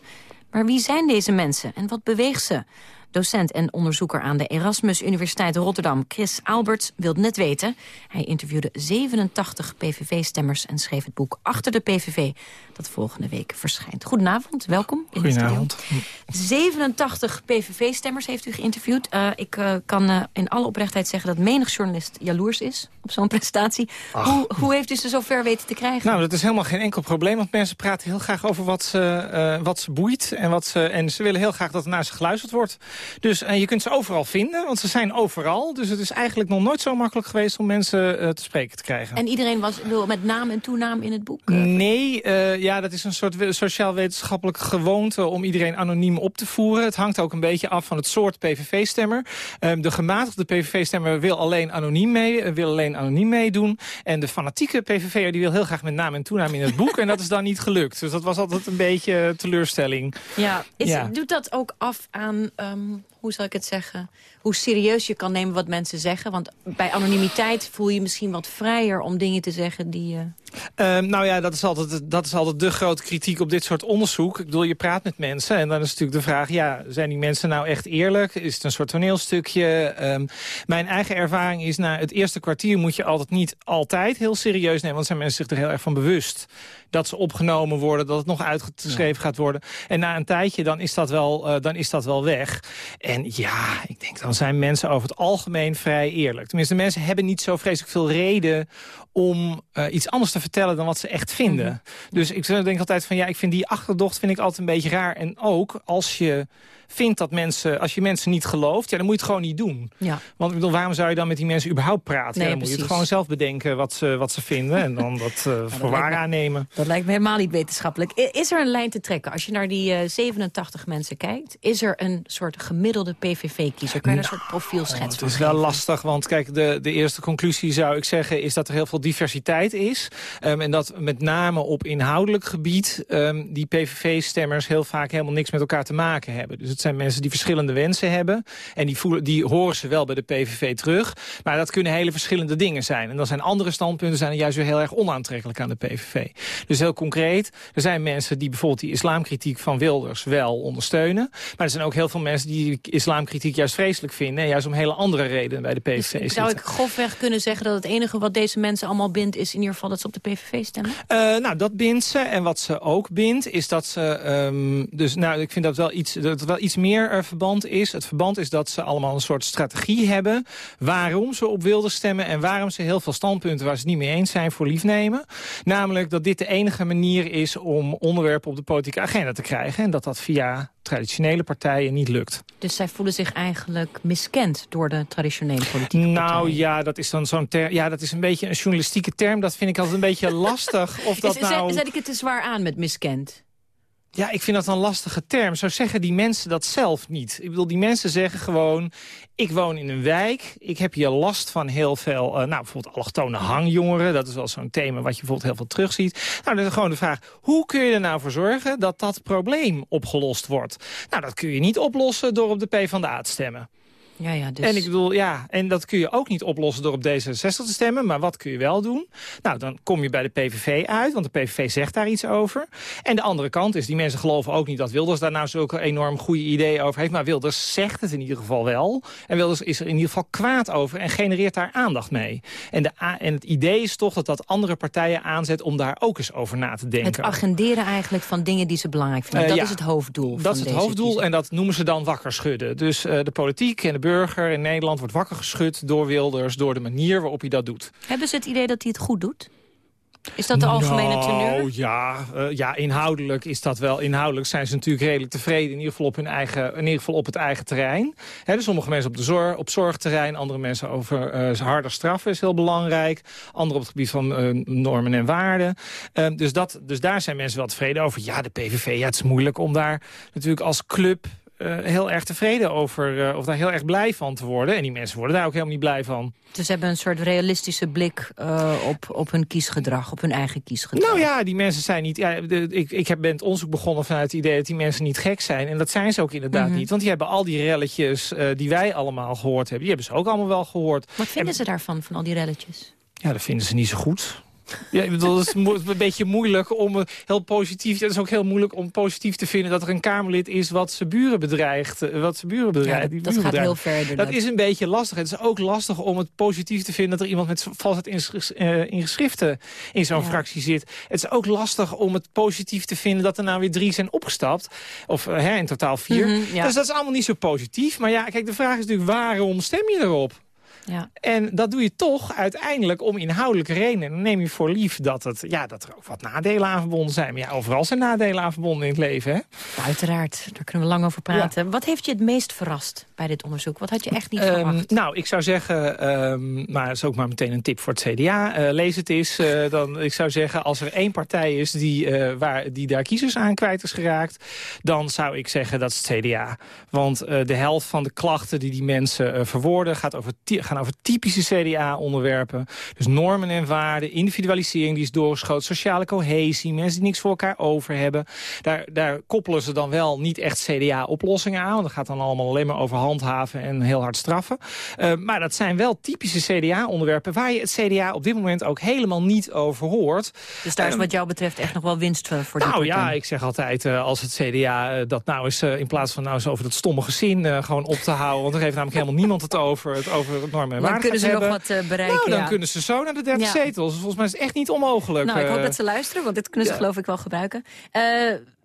Maar wie zijn deze mensen en wat beweegt ze? Docent en onderzoeker aan de Erasmus Universiteit Rotterdam, Chris Alberts, wilde net weten. Hij interviewde 87 PVV-stemmers en schreef het boek Achter de PVV, dat volgende week verschijnt. Goedenavond, welkom. in de studio. Goedenavond. 87 PVV-stemmers heeft u geïnterviewd. Eh, ik eh, kan eh, in alle oprechtheid zeggen dat menig journalist jaloers is op zo'n prestatie. Hoe, hoe heeft u ze zo ver weten te krijgen? Nou, dat is helemaal geen enkel probleem, want mensen praten heel graag over wat ze, wat ze boeit. En, wat ze, en ze willen heel graag dat er naar ze geluisterd wordt. Dus je kunt ze overal vinden, want ze zijn overal. Dus het is eigenlijk nog nooit zo makkelijk geweest om mensen te spreken te krijgen. En iedereen was wil met naam en toenaam in het boek? Nee, eh, ja, dat is een soort we- sociaal-wetenschappelijke gewoonte om iedereen anoniem op te voeren. Het hangt ook een beetje af van het soort PVV-stemmer. Ehm, de gematigde PVV-stemmer wil alleen anoniem mee, eh, wil alleen anoniem meedoen. En de fanatieke PVV'er die wil heel graag met naam en toenaam in het boek. en dat is dan niet gelukt. Dus dat was altijd een beetje teleurstelling. Ja, is, Ja. doet dat ook af aan, ehm, hoe zal ik het zeggen... hoe serieus je kan nemen wat mensen zeggen? Want bij anonimiteit voel je misschien wat vrijer om dingen te zeggen die... eh, Ehm, nou ja, dat is, altijd, dat is altijd de grote kritiek op dit soort onderzoek. Ik bedoel, je praat met mensen en dan is natuurlijk de vraag... ja, zijn die mensen nou echt eerlijk? Is het een soort toneelstukje? Ehm, mijn eigen ervaring is, na het eerste kwartier moet je altijd niet altijd heel serieus nemen... want zijn mensen zich er heel erg van bewust dat ze opgenomen worden... dat het nog uitgeschreven gaat worden. En na een tijdje, dan is dat wel, eh, dan is dat wel weg. En ja, ik denk, dan zijn mensen over het algemeen vrij eerlijk. Tenminste, mensen hebben niet zo vreselijk veel reden om eh, iets anders te vertellen dan wat ze echt vinden. Dus ik denk altijd van ja, ik vind die achterdocht vind ik altijd een beetje raar. En ook als je vindt dat mensen, als je mensen niet gelooft, ja, dan moet je het gewoon niet doen. Ja. Want ik bedoel, waarom zou je dan met die mensen überhaupt praten? Nee, ja, dan moet je het precies. gewoon zelf bedenken wat ze, wat ze vinden en dan dat eh, voor waar aannemen. Dat lijkt me helemaal niet wetenschappelijk. Is er een lijn te trekken? Als je naar die eh, 87 mensen kijkt... is er een soort gemiddelde PVV-kiezer? Kan je een soort Nou, Het van is wel lastig, want kijk, de, de eerste conclusie zou ik zeggen... is dat er heel veel diversiteit is. Ehm, en dat met name op inhoudelijk gebied... ehm, die PVV-stemmers heel vaak helemaal niks met elkaar te maken hebben. Dus het zijn mensen die verschillende wensen hebben. En die, voelen, die horen ze wel bij de PVV terug. Maar dat kunnen hele verschillende dingen zijn. En dan zijn andere standpunten zijn juist weer heel erg onaantrekkelijk aan de PVV. Dus heel concreet, er zijn mensen die bijvoorbeeld die islamkritiek van Wilders wel ondersteunen. Maar er zijn ook heel veel mensen die islamkritiek juist vreselijk vinden. En juist om hele andere redenen bij de PVV zitten. Zou ik grofweg kunnen zeggen dat het enige wat deze mensen allemaal bindt... is in ieder geval dat ze op de PVV stemmen? Eh, nou, dat bindt ze. En wat ze ook bindt, is dat ze... ehm, dus nou, ik vind dat wel iets, dat wel iets meer eh, verband is. Het verband is dat ze allemaal een soort strategie hebben... waarom ze op wilden stemmen... en waarom ze heel veel standpunten waar ze niet mee eens zijn voor lief nemen. Namelijk dat dit de enige manier is om onderwerpen op de politieke agenda te krijgen. En dat dat via traditionele partijen niet lukt. Dus zij voelen zich eigenlijk miskend door de traditionele politieke Nou ja, dat is dan zo'n term. Ja, dat is een beetje een journalistieke term. Dat vind ik altijd een beetje lastig. Of dat Is- zet- nou... Zet ik het te zwaar aan met miskend? Ja, ik vind dat een lastige term. Zo zeggen die mensen dat zelf niet. Ik bedoel, die mensen zeggen gewoon... ik woon in een wijk, ik heb hier last van heel veel... eh, nou, bijvoorbeeld allochtone hangjongeren. Dat is wel zo'n thema wat je bijvoorbeeld heel veel terugziet. Nou, dan is gewoon de vraag... hoe kun je er nou voor zorgen dat dat probleem opgelost wordt? Nou, dat kun je niet oplossen door op de PvdA te stemmen. Ja, ja, dus... En ik bedoel, ja, en dat kun je ook niet oplossen door op D66 te stemmen. Maar wat kun je wel doen? Nou, dan kom je bij de PVV uit, want de PVV zegt daar iets over. En de andere kant is, die mensen geloven ook niet dat Wilders daar nou zulke enorm goede ideeën over heeft. Maar Wilders zegt het in ieder geval wel. En Wilders is er in ieder geval kwaad over en genereert daar aandacht mee. En, de, en het idee is toch dat dat andere partijen aanzet om daar ook eens over na te denken. Het agenderen eigenlijk van dingen die ze belangrijk vinden. Eh, dat ja. is het hoofddoel van Dat is het hoofddoel en dat noemen ze dan wakker schudden. Dus eh, de politiek en de burger in Nederland wordt wakker geschud door Wilders... door de manier waarop hij dat doet. Hebben ze het idee dat hij het goed doet? Is dat de algemene nou, teneur? Ja, eh, ja, inhoudelijk is dat wel. Inhoudelijk zijn ze natuurlijk redelijk tevreden. In ieder geval op, hun eigen, in ieder geval op het eigen terrein. Hè, dus sommige mensen op, de zorg, op zorgterrein. Andere mensen over eh harder straffen is heel belangrijk. Anderen op het gebied van eh, normen en waarden. Dus, dat, dus daar zijn mensen wel tevreden over. Ja, de PVV, ja, het is moeilijk om daar natuurlijk als club... eh, heel erg tevreden over, eh, of daar heel erg blij van te worden. En die mensen worden daar ook helemaal niet blij van. Dus ze hebben een soort realistische blik eh, op, op hun kiesgedrag, op hun eigen kiesgedrag. Nou ja, die mensen zijn niet... Ja, de- ik, ik heb ben het onderzoek begonnen vanuit het idee dat die mensen niet gek zijn. En dat zijn ze ook inderdaad Mhm. niet. Want die hebben al die relletjes die wij allemaal gehoord hebben... die hebben ze ook allemaal wel gehoord. Wat vinden ze daarvan, van al die relletjes? Ja, dat vinden ze niet zo goed. Ja, ik bedoel, het is een beetje moeilijk om eh, heel positief... Het is ook heel moeilijk om positief te vinden dat er een Kamerlid is... wat zijn buren bedreigt. eh, Wat zijn buren bedreigt. Ja, dat gaat heel bedreigt. ver, Dat is een beetje lastig. Het is ook lastig om het positief te vinden... dat er iemand met valsheid in, sch- eh, in geschriften in zo'n fractie zit. Het is ook lastig om het positief te vinden... dat er nou weer drie zijn opgestapt. Of hè, in totaal vier. Mhm, ja. Dus dat is allemaal niet zo positief. Maar ja, kijk, de vraag is natuurlijk waarom stem je erop? Ja. En dat doe je toch uiteindelijk om inhoudelijke redenen. En dan neem je voor lief dat, het, ja, dat er ook wat nadelen aan verbonden zijn. Maar ja, overal zijn nadelen aan verbonden in het leven, hè? Uiteraard, daar kunnen we lang over praten. Wat heeft je het meest verrast bij dit onderzoek? Wat had je echt niet Ehm, verwacht? nou, ik zou zeggen, ehm, maar dat is ook maar meteen een tip voor het CDA. Eh, lees het eens. Eh, dan, ik zou zeggen, als er één partij is die, eh, waar, die daar kiezers aan kwijt is geraakt... dan zou ik zeggen dat is het CDA. Want de helft van de klachten die die mensen verwoorden... Gaat over, ty- gaan over typische CDA-onderwerpen. Dus normen en waarden, individualisering die is doorgeschoten... sociale cohesie, mensen die niks voor elkaar over hebben. Daar, daar koppelen ze dan wel niet echt CDA-oplossingen aan. Want dat gaat dan allemaal alleen maar over handhaven en heel hard straffen. Eh, maar dat zijn wel typische CDA-onderwerpen... waar je het CDA op dit moment ook helemaal niet over hoort. Dus daar is Ehm, wat jou betreft echt nog wel winst eh, voor nou ja, ik zeg altijd, eh, als het CDA dat nou is... in plaats van nou eens over dat stomme gezin gewoon op te houden... want er heeft namelijk helemaal niemand het over, het over het normen en Dan waarden kunnen ze nog wat eh, bereiken. Nou, dan ja. kunnen ze zo naar de 30 Ja. zetels. Volgens mij is het echt niet onmogelijk. Nou, ik hoop eh. dat ze luisteren, want dit kunnen ze geloof ik wel gebruiken.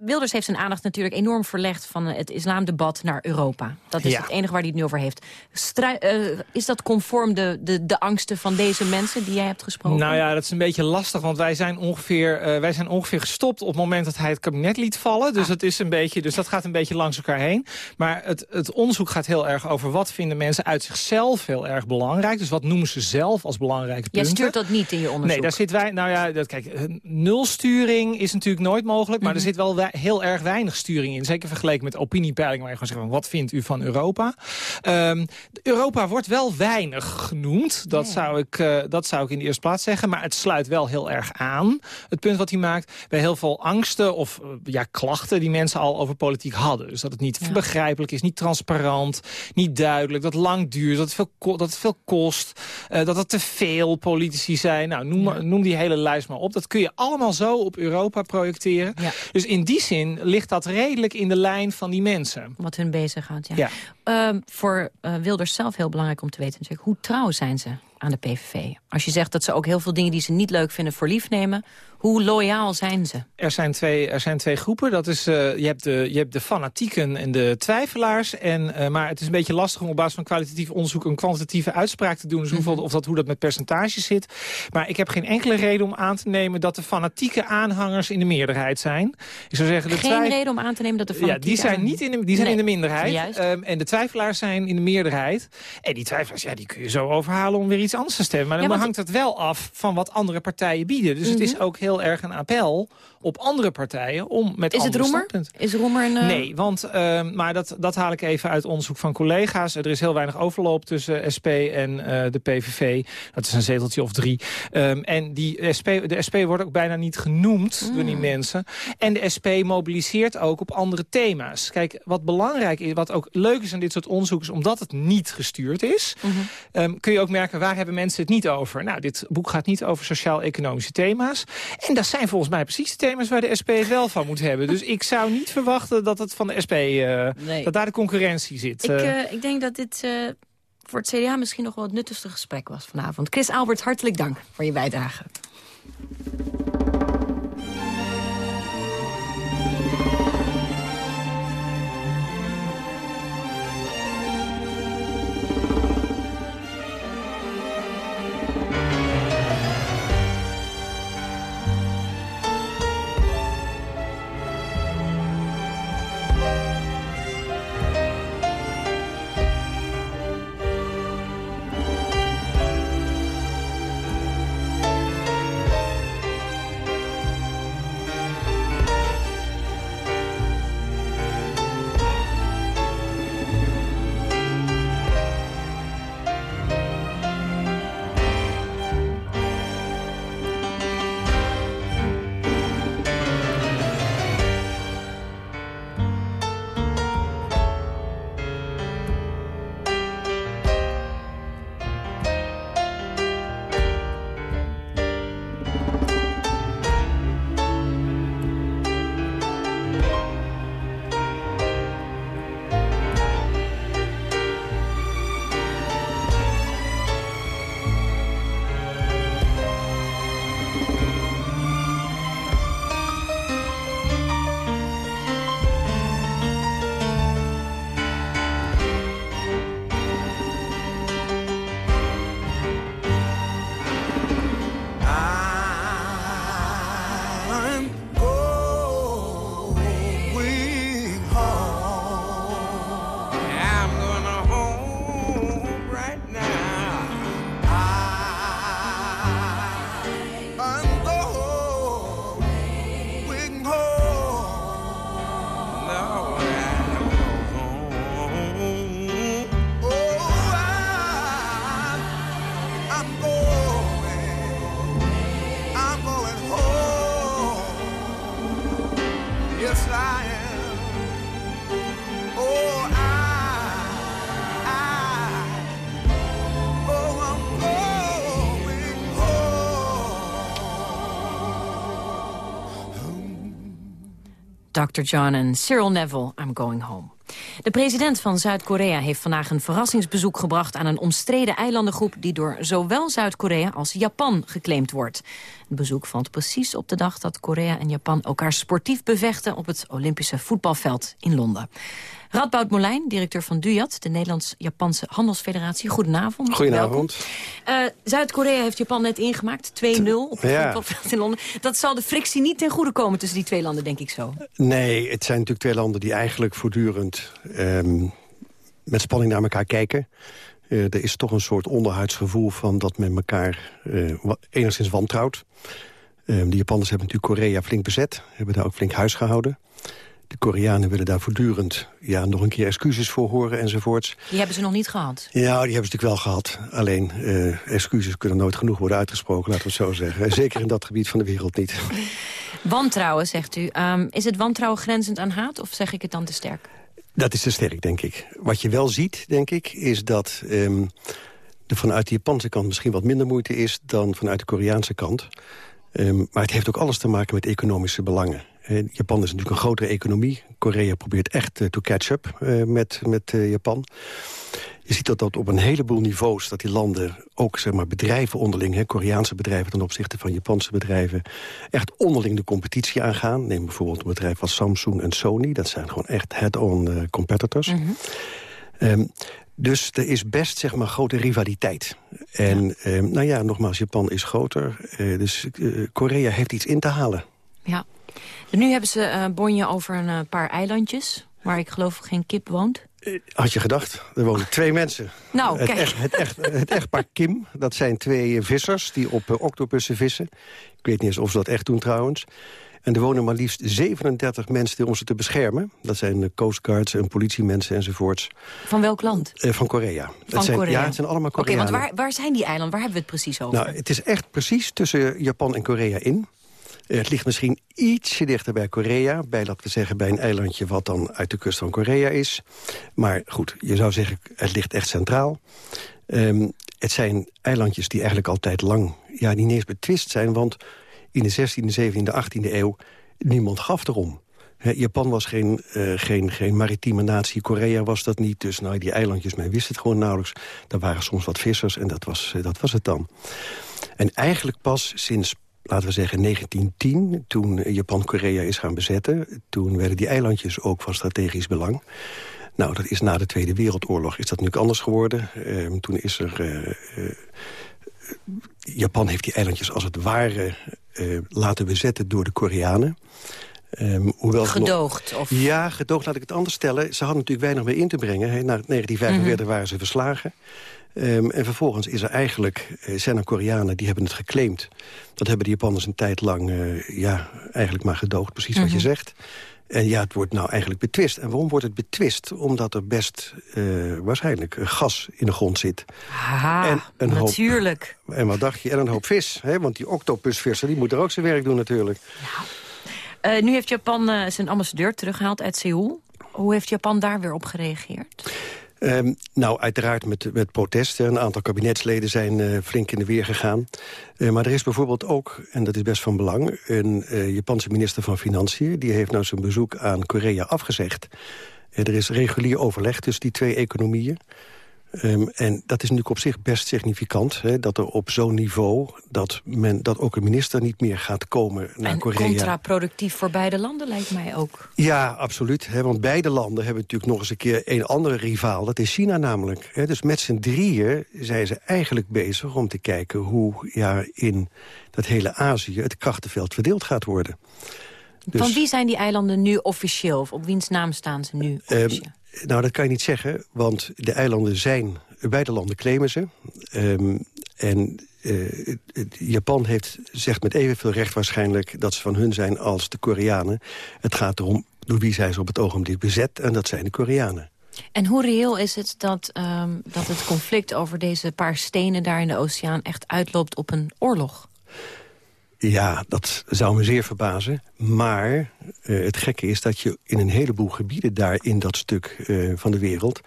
Wilders heeft zijn aandacht natuurlijk enorm verlegd... van het islamdebat naar Europa. Dat is Ja. het enige waar hij het nu over heeft. Eh, is dat conform de, de, de angsten van deze mensen die jij hebt gesproken? Nou ja, dat is een beetje lastig, want wij zijn ongeveer, eh, wij zijn ongeveer gestopt op het moment dat hij het kabinet liet vallen. Ah. Dus, het is een beetje, dus dat gaat een beetje langs elkaar heen. Maar het, het onderzoek gaat heel erg over wat vinden mensen uit zichzelf heel erg belangrijk. Dus wat noemen ze zelf als belangrijke Jij punten. stuurt dat niet in je onderzoek. Nee, daar zit wij. Nou ja, dat, kijk, eh, nulsturing is natuurlijk nooit mogelijk. Maar Mhm. er zit wel heel erg weinig sturing in. Zeker vergeleken met opiniepeilingen waar je gewoon zegt: wat vindt u van Europa? Ehm, Europa wordt wel weinig genoemd. Dat, zou ik, eh, dat zou ik in de eerste plaats zeggen. Maar het sluit wel heel erg aan. Het punt wat hij maakt bij heel veel angsten of eh, ja, klachten die mensen al over politiek hadden. Dus dat het niet begrijpelijk is, niet transparant, niet duidelijk, dat het lang duurt, dat het veel, dat het veel kost, eh, dat er te veel politici zijn. Nou, noem, noem die hele lijst maar op. Dat kun je allemaal zo op Europa projecteren. Dus in die zin ligt dat redelijk in de lijn van die mensen. Wat hun bezighoudt, ja. Ja. Ehm, voor eh, Wilders zelf heel belangrijk om te weten natuurlijk... hoe trouw zijn ze aan de PVV? Als je zegt dat ze ook heel veel dingen die ze niet leuk vinden voor lief nemen... hoe loyaal zijn ze? Er zijn twee, er zijn twee groepen. Dat is, eh, je, hebt de, je hebt de fanatieken en de twijfelaars. En, eh, maar het is een beetje lastig om op basis van kwalitatief onderzoek... een kwantitatieve uitspraak te doen. Dus hoeveel, of dat, hoe dat met percentages zit. Maar ik heb geen enkele reden om aan te nemen... dat de fanatieke aanhangers in de meerderheid zijn. Ik zou zeggen, de Geen twijf- reden om aan te nemen dat de Ja, fanatiek die zijn, niet in de, die zijn Nee, in de minderheid. Ehm, en de twijfelaars zijn in de meerderheid. En die twijfelaars, ja, die kun je zo overhalen om weer iets anders te stemmen. Maar dan hangt het wel af van wat andere partijen bieden. Dus het is Mhm. ook heel erg een appel op andere partijen om met Is het Roemer? Is Roemer een... eh, Nee, want ehm, maar dat, dat haal ik even uit onderzoek van collega's. Er is heel weinig overloop tussen SP en eh, de PVV. Dat is een zeteltje of drie. Ehm, en die SP, de SP wordt ook bijna niet genoemd door die mensen. En de SP mobiliseert ook op andere thema's. Kijk, wat belangrijk is, wat ook leuk is aan dit soort onderzoek... is omdat het niet gestuurd is... ehm, kun je ook merken, waar hebben mensen het niet over? Nou, dit boek gaat niet over sociaal-economische thema's. En dat zijn volgens mij precies de thema's waar de SP het wel van moet hebben. Dus ik zou niet verwachten dat het van de SP, eh, Nee. dat daar de concurrentie zit. Ik, Eh, eh, ik denk dat dit eh, voor het CDA misschien nog wel het nuttigste gesprek was vanavond. Chris Albert, hartelijk dank voor je bijdrage. Dr. John en Cyril Neville, I'm Going Home. De president van Zuid-Korea heeft vandaag een verrassingsbezoek gebracht... aan een omstreden eilandengroep die door zowel Zuid-Korea als Japan geclaimd wordt. Het bezoek valt precies op de dag dat Korea en Japan elkaar sportief bevechten... op het Olympische voetbalveld in Londen. Radboud Molijn, directeur van DUJAT, de Nederlands-Japanse Handelsfederatie. Goedenavond. Goedenavond. Uh, Zuid-Korea heeft Japan net ingemaakt, 2-0 op het Ja. voetbalveld in Londen. Dat zal de frictie niet ten goede komen tussen die twee landen, denk ik zo. Nee, het zijn natuurlijk twee landen die eigenlijk voortdurend ehm, met spanning naar elkaar kijken. Eh, er is toch een soort onderhuidsgevoel van dat men elkaar eh, wa- enigszins wantrouwt. Ehm, de Japanners hebben natuurlijk Korea flink bezet, hebben daar ook flink huis gehouden. De Koreanen willen daar voortdurend ja, nog een keer excuses voor horen enzovoorts. Die hebben ze nog niet gehad. Ja, die hebben ze natuurlijk wel gehad. Alleen eh, excuses kunnen nooit genoeg worden uitgesproken, laten we het zo zeggen. Zeker in dat gebied van de wereld niet. Wantrouwen, zegt u. Ehm, is het wantrouwen grenzend aan haat of zeg ik het dan te sterk? Dat is te sterk, denk ik. Wat je wel ziet, denk ik, is dat ehm, er vanuit de Japanse kant misschien wat minder moeite is dan vanuit de Koreaanse kant. Ehm, maar het heeft ook alles te maken met economische belangen. Eh, Japan is natuurlijk een grotere economie. Korea probeert echt eh, to catch up eh, met, met Japan. Je ziet dat, dat op een heleboel niveaus, dat die landen ook zeg maar, bedrijven onderling... Hè, Koreaanse bedrijven ten opzichte van Japanse bedrijven... echt onderling de competitie aangaan. Neem bijvoorbeeld een bedrijf als Samsung en Sony. Dat zijn gewoon echt head-on competitors. Ehm, dus er is best zeg maar, grote rivaliteit. En ehm, nou ja, nogmaals, Japan is groter. eh, dus Korea heeft iets in te halen. Ja. Nu hebben ze eh bonje over een eh, paar eilandjes... waar ik geloof geen kip woont. Had je gedacht, er wonen twee mensen. Nou, het, kijk. echt, het, echt, het echtpaar Kim, dat zijn twee eh, vissers die op eh, octopussen vissen. Ik weet niet eens of ze dat echt doen trouwens. En er wonen maar liefst 37 mensen om ze te beschermen. Dat zijn eh, coastguards en politiemensen enzovoorts. Van welk land? Eh, van Korea. Van het zijn, Korea. Ja, het zijn allemaal Oké, Koreanen. want waar, waar zijn die eilanden? Waar hebben we het precies over? Nou, het is echt precies tussen Japan en Korea in. Het ligt misschien ietsje dichter bij Korea. Bij, laten we zeggen, bij een eilandje wat dan uit de kust van Korea is. Maar goed, je zou zeggen, het ligt echt centraal. Ehm, het zijn eilandjes die eigenlijk altijd lang, ja, niet eens betwist zijn. Want in de 16e, 17e, 18e eeuw, niemand gaf erom. Japan was geen, eh, geen, geen maritieme natie, Korea was dat niet. Dus nou, die eilandjes, men wist het gewoon nauwelijks. Er waren soms wat vissers en dat was, eh, dat was het dan. En eigenlijk pas sinds, laten we zeggen, 1910... toen Japan Korea is gaan bezetten... toen werden die eilandjes ook van strategisch belang. Nou, dat is na de Tweede Wereldoorlog is dat nu anders geworden. Ehm, toen is er... eh, eh, Japan heeft die eilandjes als het ware eh, laten bezetten door de Koreanen. Ehm, hoewel Gedoogd? Of... Ja, gedoogd laat ik het anders stellen. Ze hadden natuurlijk weinig meer in te brengen. Na 1945 waren ze verslagen. Ehm, en vervolgens is er eigenlijk, eh, zijn er Koreanen die hebben het geclaimd. Dat hebben de Japanners een tijd lang eh, ja, eigenlijk maar gedoogd, precies wat je Mhm. zegt. En ja, het wordt nou eigenlijk betwist. En waarom wordt het betwist? Omdat er best eh, waarschijnlijk gas in de grond zit. Haha, en een hoop- natuurlijk. En wat dacht je? En een hoop vis. Hè? Want die octopusvisser die moet er ook zijn werk doen natuurlijk. Eh, nu heeft Japan zijn ambassadeur teruggehaald uit Seoul. Hoe heeft Japan daar weer op gereageerd? Ehm, nou, uiteraard met, met protest. Een aantal kabinetsleden zijn eh, flink in de weer gegaan. Eh, maar er is bijvoorbeeld ook, en dat is best van belang... een eh, Japanse minister van Financiën... die heeft nou zijn bezoek aan Korea afgezegd. Er is regulier overleg tussen die twee economieën. Ehm, en dat is natuurlijk op zich best significant. Hè, dat er op zo'n niveau... Dat, men, dat ook een minister niet meer gaat komen naar en Korea. contraproductief voor beide landen lijkt mij ook. Ja, absoluut. Hè, want beide landen hebben natuurlijk nog eens een keer een andere rivaal. Dat is China namelijk. Hè. Dus met z'n drieën zijn ze eigenlijk bezig om te kijken... hoe ja, in dat hele Azië het krachtenveld verdeeld gaat worden. Dus, Van wie zijn die eilanden nu officieel? Of op wiens naam staan ze nu? ehm, nou, dat kan je niet zeggen, want de eilanden zijn... Beide landen claimen ze. Ehm, en eh, Japan heeft, zegt met evenveel recht waarschijnlijk... dat ze van hun zijn als de Koreanen. Het gaat erom door wie zijn ze op het ogenblik bezet... en dat zijn de Koreanen. En hoe reëel is het dat, ehm, dat het conflict over deze paar stenen daar in de oceaan echt uitloopt op een oorlog? Ja, dat zou me zeer verbazen. Maar eh, het gekke is dat je in een heleboel gebieden daar in dat stuk eh, van de wereld...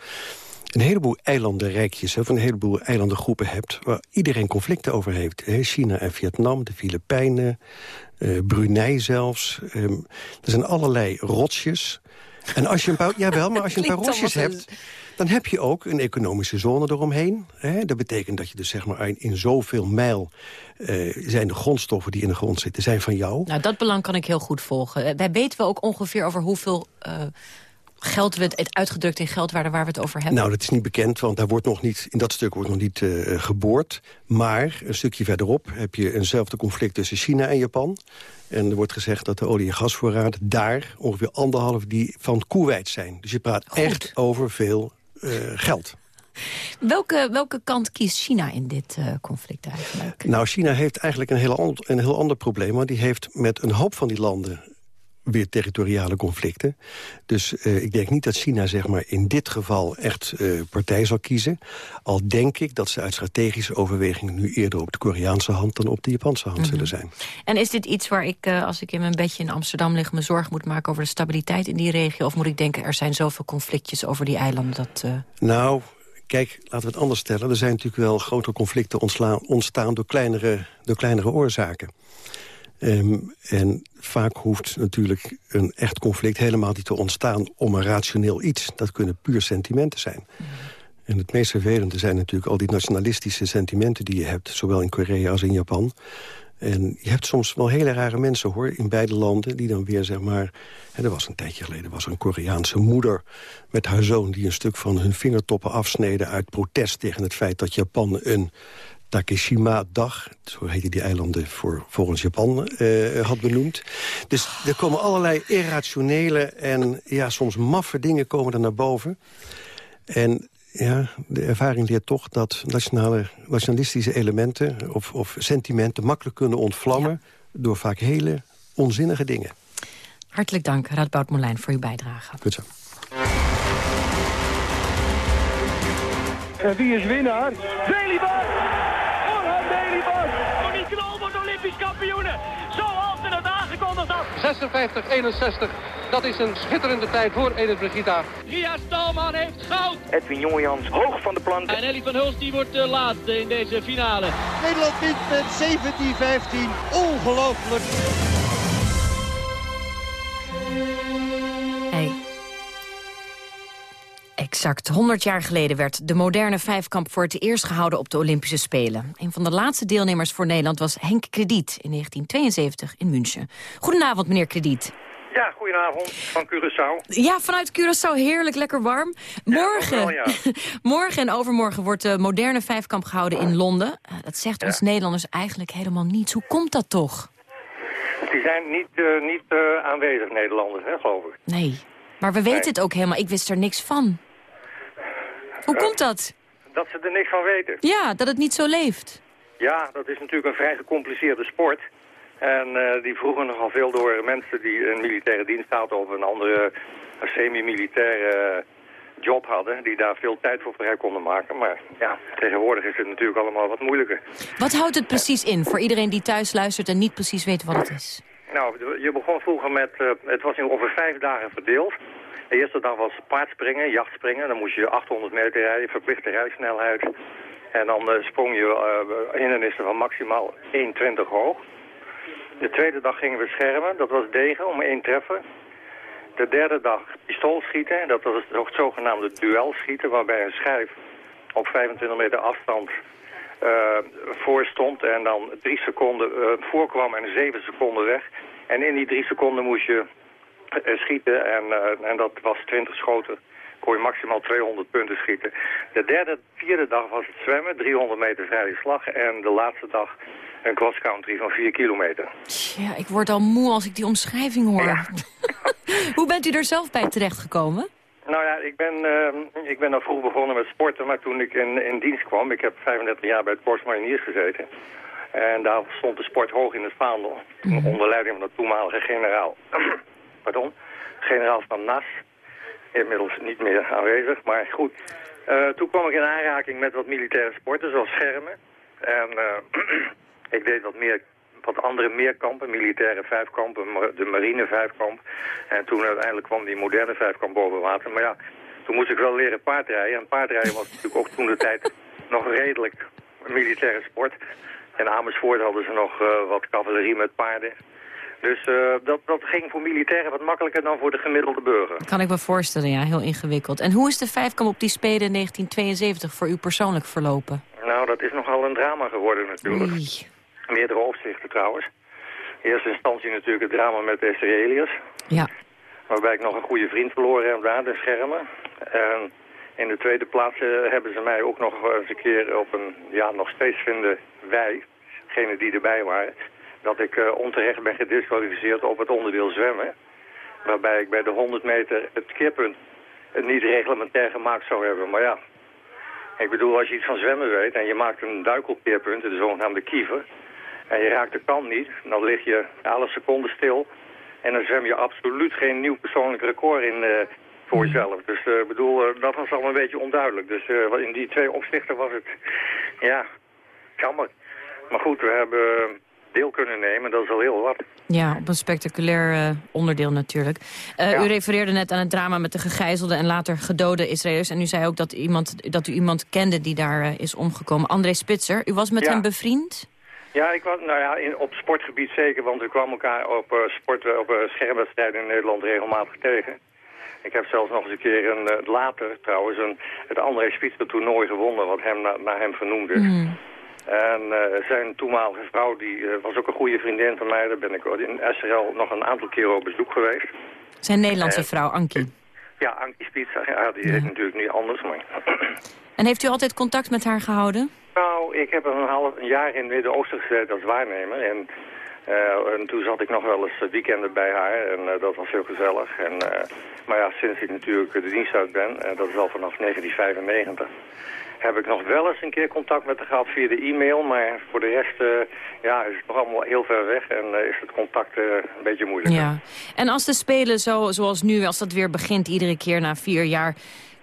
een heleboel eilandenrijkjes... of een heleboel eilandengroepen hebt... waar iedereen conflicten over heeft. Hè? China en Vietnam, de Filipijnen, eh, Brunei zelfs. Ehm, er zijn allerlei rotsjes. En als je een paar, jawel, maar als je een paar rotsjes hebt... dan heb je ook een economische zone eromheen. Hè? Dat betekent dat je dus zeg maar in, zoveel mijl... eh, zijn de grondstoffen die in de grond zitten, zijn van jou. Nou, dat belang kan ik heel goed volgen. Eh, Wij weten wel ook ongeveer over hoeveel eh, geld we het, uitgedrukt in geldwaarde waar we het over hebben. Nou, dat is niet bekend, want daar wordt nog niet, in dat stuk wordt nog niet geboord. Maar een stukje verderop heb je eenzelfde conflict tussen China en Japan. En er wordt gezegd dat de olie- en gasvoorraden daar ongeveer anderhalf die van Kuwait zijn. Dus je praat echt over veel geld. welke, welke kant kiest China in dit eh, conflict eigenlijk? Nou, China heeft eigenlijk een heel, ander, een heel ander probleem. Die heeft met een hoop van die landen weer territoriale conflicten. Dus eh, ik denk niet dat China zeg maar, in dit geval echt eh, partij zal kiezen. Al denk ik dat ze uit strategische overwegingen... nu eerder op de Koreaanse hand dan op de Japanse hand zullen zijn. En is dit iets waar ik, eh, als ik in mijn bedje in Amsterdam lig... me zorgen moet maken over de stabiliteit in die regio? Of moet ik denken, er zijn zoveel conflictjes over die eilanden... dat Nou, kijk, laten we het anders stellen. Er zijn natuurlijk wel grotere conflicten ontstaan door kleinere, door kleinere oorzaken. Ehm, en vaak hoeft natuurlijk een echt conflict helemaal niet te ontstaan om een rationeel iets. Dat kunnen puur sentimenten zijn. En het meest vervelende zijn natuurlijk al die nationalistische sentimenten die je hebt... zowel in Korea als in Japan. En je hebt soms wel hele rare mensen, hoor, in beide landen... die dan weer, zeg maar... Hè, er was een tijdje geleden was een Koreaanse moeder met haar zoon... die een stuk van hun vingertoppen afsneden uit protest tegen het feit dat Japan een Takeshima-dag, zo heette die eilanden voor, volgens Japan, eh, had benoemd. Dus er komen allerlei irrationele en ja, soms maffe dingen komen er naar boven. En ja, de ervaring leert toch dat nationale, nationalistische elementen of, of sentimenten makkelijk kunnen ontvlammen door vaak hele onzinnige dingen. Hartelijk dank, Radboud Molijn, voor uw bijdrage. Goed zo. En wie is winnaar? Delibar! Olympisch kampioene. Zoals ze het aangekondigd had. 56-61. Dat is een schitterende tijd voor Edith Brigita. Ria Stalman heeft goud. Edwin Jongejans hoog van de plank. En Ellie van Hulst die wordt de laatste in deze finale. Nederland wint met 17-15. Ongelooflijk. Exact 100 jaar geleden werd de moderne vijfkamp voor het eerst gehouden op de Olympische Spelen. Een van de laatste deelnemers voor Nederland was Henk Krediet in 1972 in München. Goedenavond, meneer Krediet. Ja, goedenavond van Curaçao. Ja, vanuit Curaçao heerlijk, lekker warm. Morgen, ja. morgen en overmorgen wordt de moderne vijfkamp gehouden in Londen. Eh, dat zegt ons Nederlanders eigenlijk helemaal niets. Hoe komt dat toch? Die zijn niet, eh, niet eh, aanwezig, Nederlanders, hè, geloof ik. Nee, maar we weten Nee. het ook helemaal. Ik wist er niks van. Hoe Eh, komt dat? Dat ze er niks van weten. Ja, dat het niet zo leeft. Ja, dat is natuurlijk een vrij gecompliceerde sport. En eh, die vroegen nogal veel door mensen die een militaire dienst hadden of een andere eh, semi-militaire job hadden, die daar veel tijd voor vrij konden maken. Maar ja, tegenwoordig is het natuurlijk allemaal wat moeilijker. Wat houdt het precies in voor iedereen die thuis luistert en niet precies weet wat het is? Nou, je begon vroeger met, het was nu over vijf dagen verdeeld. De eerste dag was paardspringen, jachtspringen. Dan moest je 800 meter rijden, verplichte rijsnelheid. En dan eh, sprong je eh, hindernissen van maximaal 1,20 hoog. De tweede dag gingen we schermen, dat was degen om één treffer. De derde dag pistoolschieten, dat was het zogenaamde duelschieten... waarbij een schijf op 25 meter afstand eh voor stond en dan drie seconden voorkwam en zeven seconden weg. En in die drie seconden moest je schieten en, eh, en dat was 20 schoten. Kon je maximaal 200 punten schieten. De derde, vierde dag was het zwemmen, 300 meter vrije slag. En de laatste dag een cross-country van 4 kilometer. Ja, ik word al moe als ik die omschrijving hoor. Hoe bent u er zelf bij terechtgekomen? Nou ja, ik ben, eh, ik ben al vroeg begonnen met sporten, maar toen ik in, in dienst kwam, ik heb 35 jaar bij het Corps Mariniers gezeten. En daar stond de sport hoog in het vaandel, onder leiding van de toenmalige generaal, pardon, generaal van Nas, inmiddels niet meer aanwezig, maar goed. Eh, toen kwam ik in aanraking met wat militaire sporten, zoals schermen. En eh, ik deed wat meer wat andere meerkampen, militaire vijfkampen, de marine vijfkamp. En toen uiteindelijk kwam die moderne vijfkamp boven water. Maar ja, toen moest ik wel leren paardrijden. En paardrijden was natuurlijk ook toen de tijd nog redelijk militaire sport. In Amersfoort hadden ze nog eh, wat cavalerie met paarden. Dus eh, dat, dat ging voor militairen wat makkelijker dan voor de gemiddelde burger. Kan ik me voorstellen, ja, heel ingewikkeld. En hoe is de vijfkamp op die Spelen in 1972 voor u persoonlijk verlopen? Nou, dat is nogal een drama geworden natuurlijk. Meerdere opzichten trouwens. In eerste instantie natuurlijk het drama met de Israëliërs. Ja. Waarbij ik nog een goede vriend verloren heb daar, de schermen. En in de tweede plaats eh, hebben ze mij ook nog eens een keer op een... Ja, nog steeds vinden wij, degenen die erbij waren... dat ik eh, onterecht ben gedisqualificeerd op het onderdeel zwemmen. Waarbij ik bij de 100 meter het keerpunt eh, niet reglementair gemaakt zou hebben. Maar ja, ik bedoel, als je iets van zwemmen weet en je maakt een duikelkeerpunt, de zogenaamde kiever... en je raakt de kant niet, dan lig je 11 seconden stil... en dan zwem je absoluut geen nieuw persoonlijk record in eh, voor jezelf. Dus ik bedoel, dat was allemaal een beetje onduidelijk. Dus in die twee opzichten was het, ja, jammer. Maar goed, we hebben deel kunnen nemen, dat is al heel wat. Ja, op een spectaculair eh, onderdeel natuurlijk. Eh, U refereerde net aan het drama met de gegijzelde en later gedode Israëliërs. En u zei ook dat, iemand, dat u iemand kende die daar eh, is omgekomen. André Spitzer, u was met Ja. hem bevriend? Ja, ik was, nou ja, in, op sportgebied zeker, want we kwamen elkaar op, sport, op schermwedstrijden in Nederland regelmatig tegen. Ik heb zelfs nog eens een keer een, later trouwens een, het André Spitzer toernooi gewonnen, wat hem na- naar hem vernoemd is. En eh, zijn toenmalige vrouw, die eh, was ook een goede vriendin van mij. Daar ben ik in SRL nog een aantal keren op bezoek geweest. Zijn Nederlandse vrouw, Ankie. Ja, Ankie Spitzer, ja, die heet natuurlijk niet anders, maar... En heeft u altijd contact met haar gehouden? Nou, ik heb een half een jaar in het Midden-Oosten gezeten als waarnemer. En, eh, en toen zat ik nog wel eens weekenden bij haar. En dat was heel gezellig. En, maar ja, sinds ik natuurlijk de dienst uit ben, en dat is al vanaf 1995... heb ik nog wel eens een keer contact met haar gehad via de e-mail. Maar voor de rest eh, ja, is het nog allemaal heel ver weg. En eh, is het contact eh, een beetje moeilijk. Ja. En als de Spelen zo, zoals nu, als dat weer begint iedere keer na vier jaar...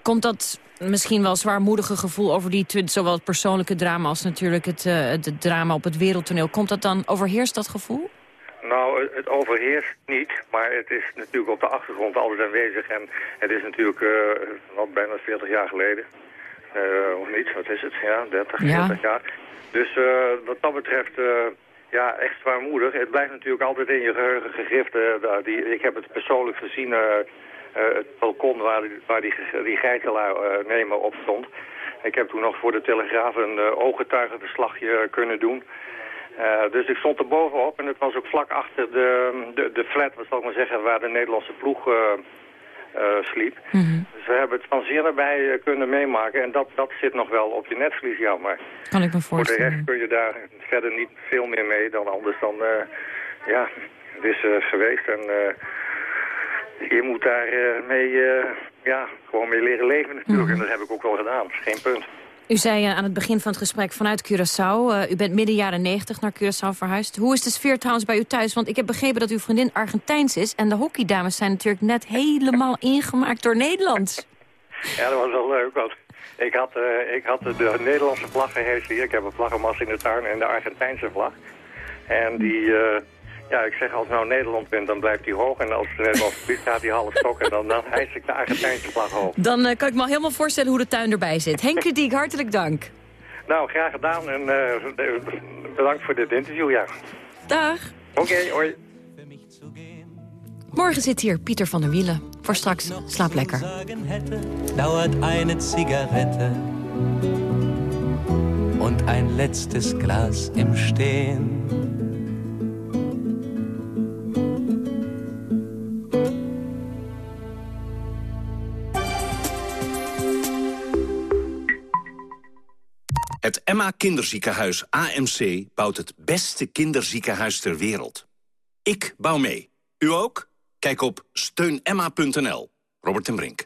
komt dat misschien wel zwaarmoedige gevoel over die, zowel het persoonlijke drama... als natuurlijk het, het drama op het wereldtoneel. Komt dat dan, overheerst dat gevoel? Nou, het- overheerst niet, maar het is natuurlijk op de achtergrond altijd aanwezig. En het is natuurlijk wat bijna 40 jaar geleden. Eh, of niet, wat is het? Ja, 30, Ja. 40 jaar. Dus eh, wat dat betreft, eh, ja, echt zwaarmoedig. Het blijft natuurlijk altijd in je geheugen gegrift. die, ik heb het persoonlijk gezien, het balkon waar, die- waar die, die nemen op stond. Ik heb toen nog voor de Telegraaf een ooggetuigenverslagje kunnen doen. Dus ik stond er bovenop en het was ook vlak achter de, de, de flat, wat zal ik maar zeggen, waar de Nederlandse ploeg eh, sliep. Dus we hebben het van zeer nabij eh, kunnen meemaken en dat, dat zit nog wel op je netvlies, ja. Maar Kan ik me voor de voorstellen. rest kun je daar verder niet veel meer mee dan anders dan, eh, ja, het is geweest en je moet daar mee, ja, gewoon mee leren leven natuurlijk. En dat heb ik ook wel gedaan, geen punt. U zei eh, aan het begin van het gesprek vanuit Curaçao. eh, u bent midden jaren 90 naar Curaçao verhuisd. Hoe is de sfeer trouwens bij u thuis? Want ik heb begrepen dat uw vriendin Argentijns is... en de hockeydames zijn natuurlijk net helemaal ingemaakt door Nederland. Ja, dat was wel leuk, want ik had, eh, ik had de Nederlandse vlag gehesen hier. Ik heb een vlaggenmast in de tuin en de Argentijnse vlag. En die, ja, ik zeg als nou Nederland ben, dan blijft die hoog. En als het Nederlands publiek gaat die half stok en dan, dan hijs ik de Argentijnse vlag hoog. Dan eh, kan ik me al helemaal voorstellen hoe de tuin erbij zit. Henk Kritiek, hartelijk dank. Nou, graag gedaan en eh, bedankt voor dit interview, ja. Dag. Oké, hoi. Morgen zit hier Pieter van der Wielen. Voor straks, slaap lekker. dauert eine Zigarette und ein letztes Glas im Stehen. Emma Kinderziekenhuis AMC bouwt het beste kinderziekenhuis ter wereld. Ik bouw mee. U ook? Kijk op steunemma.nl. Robert en Brink.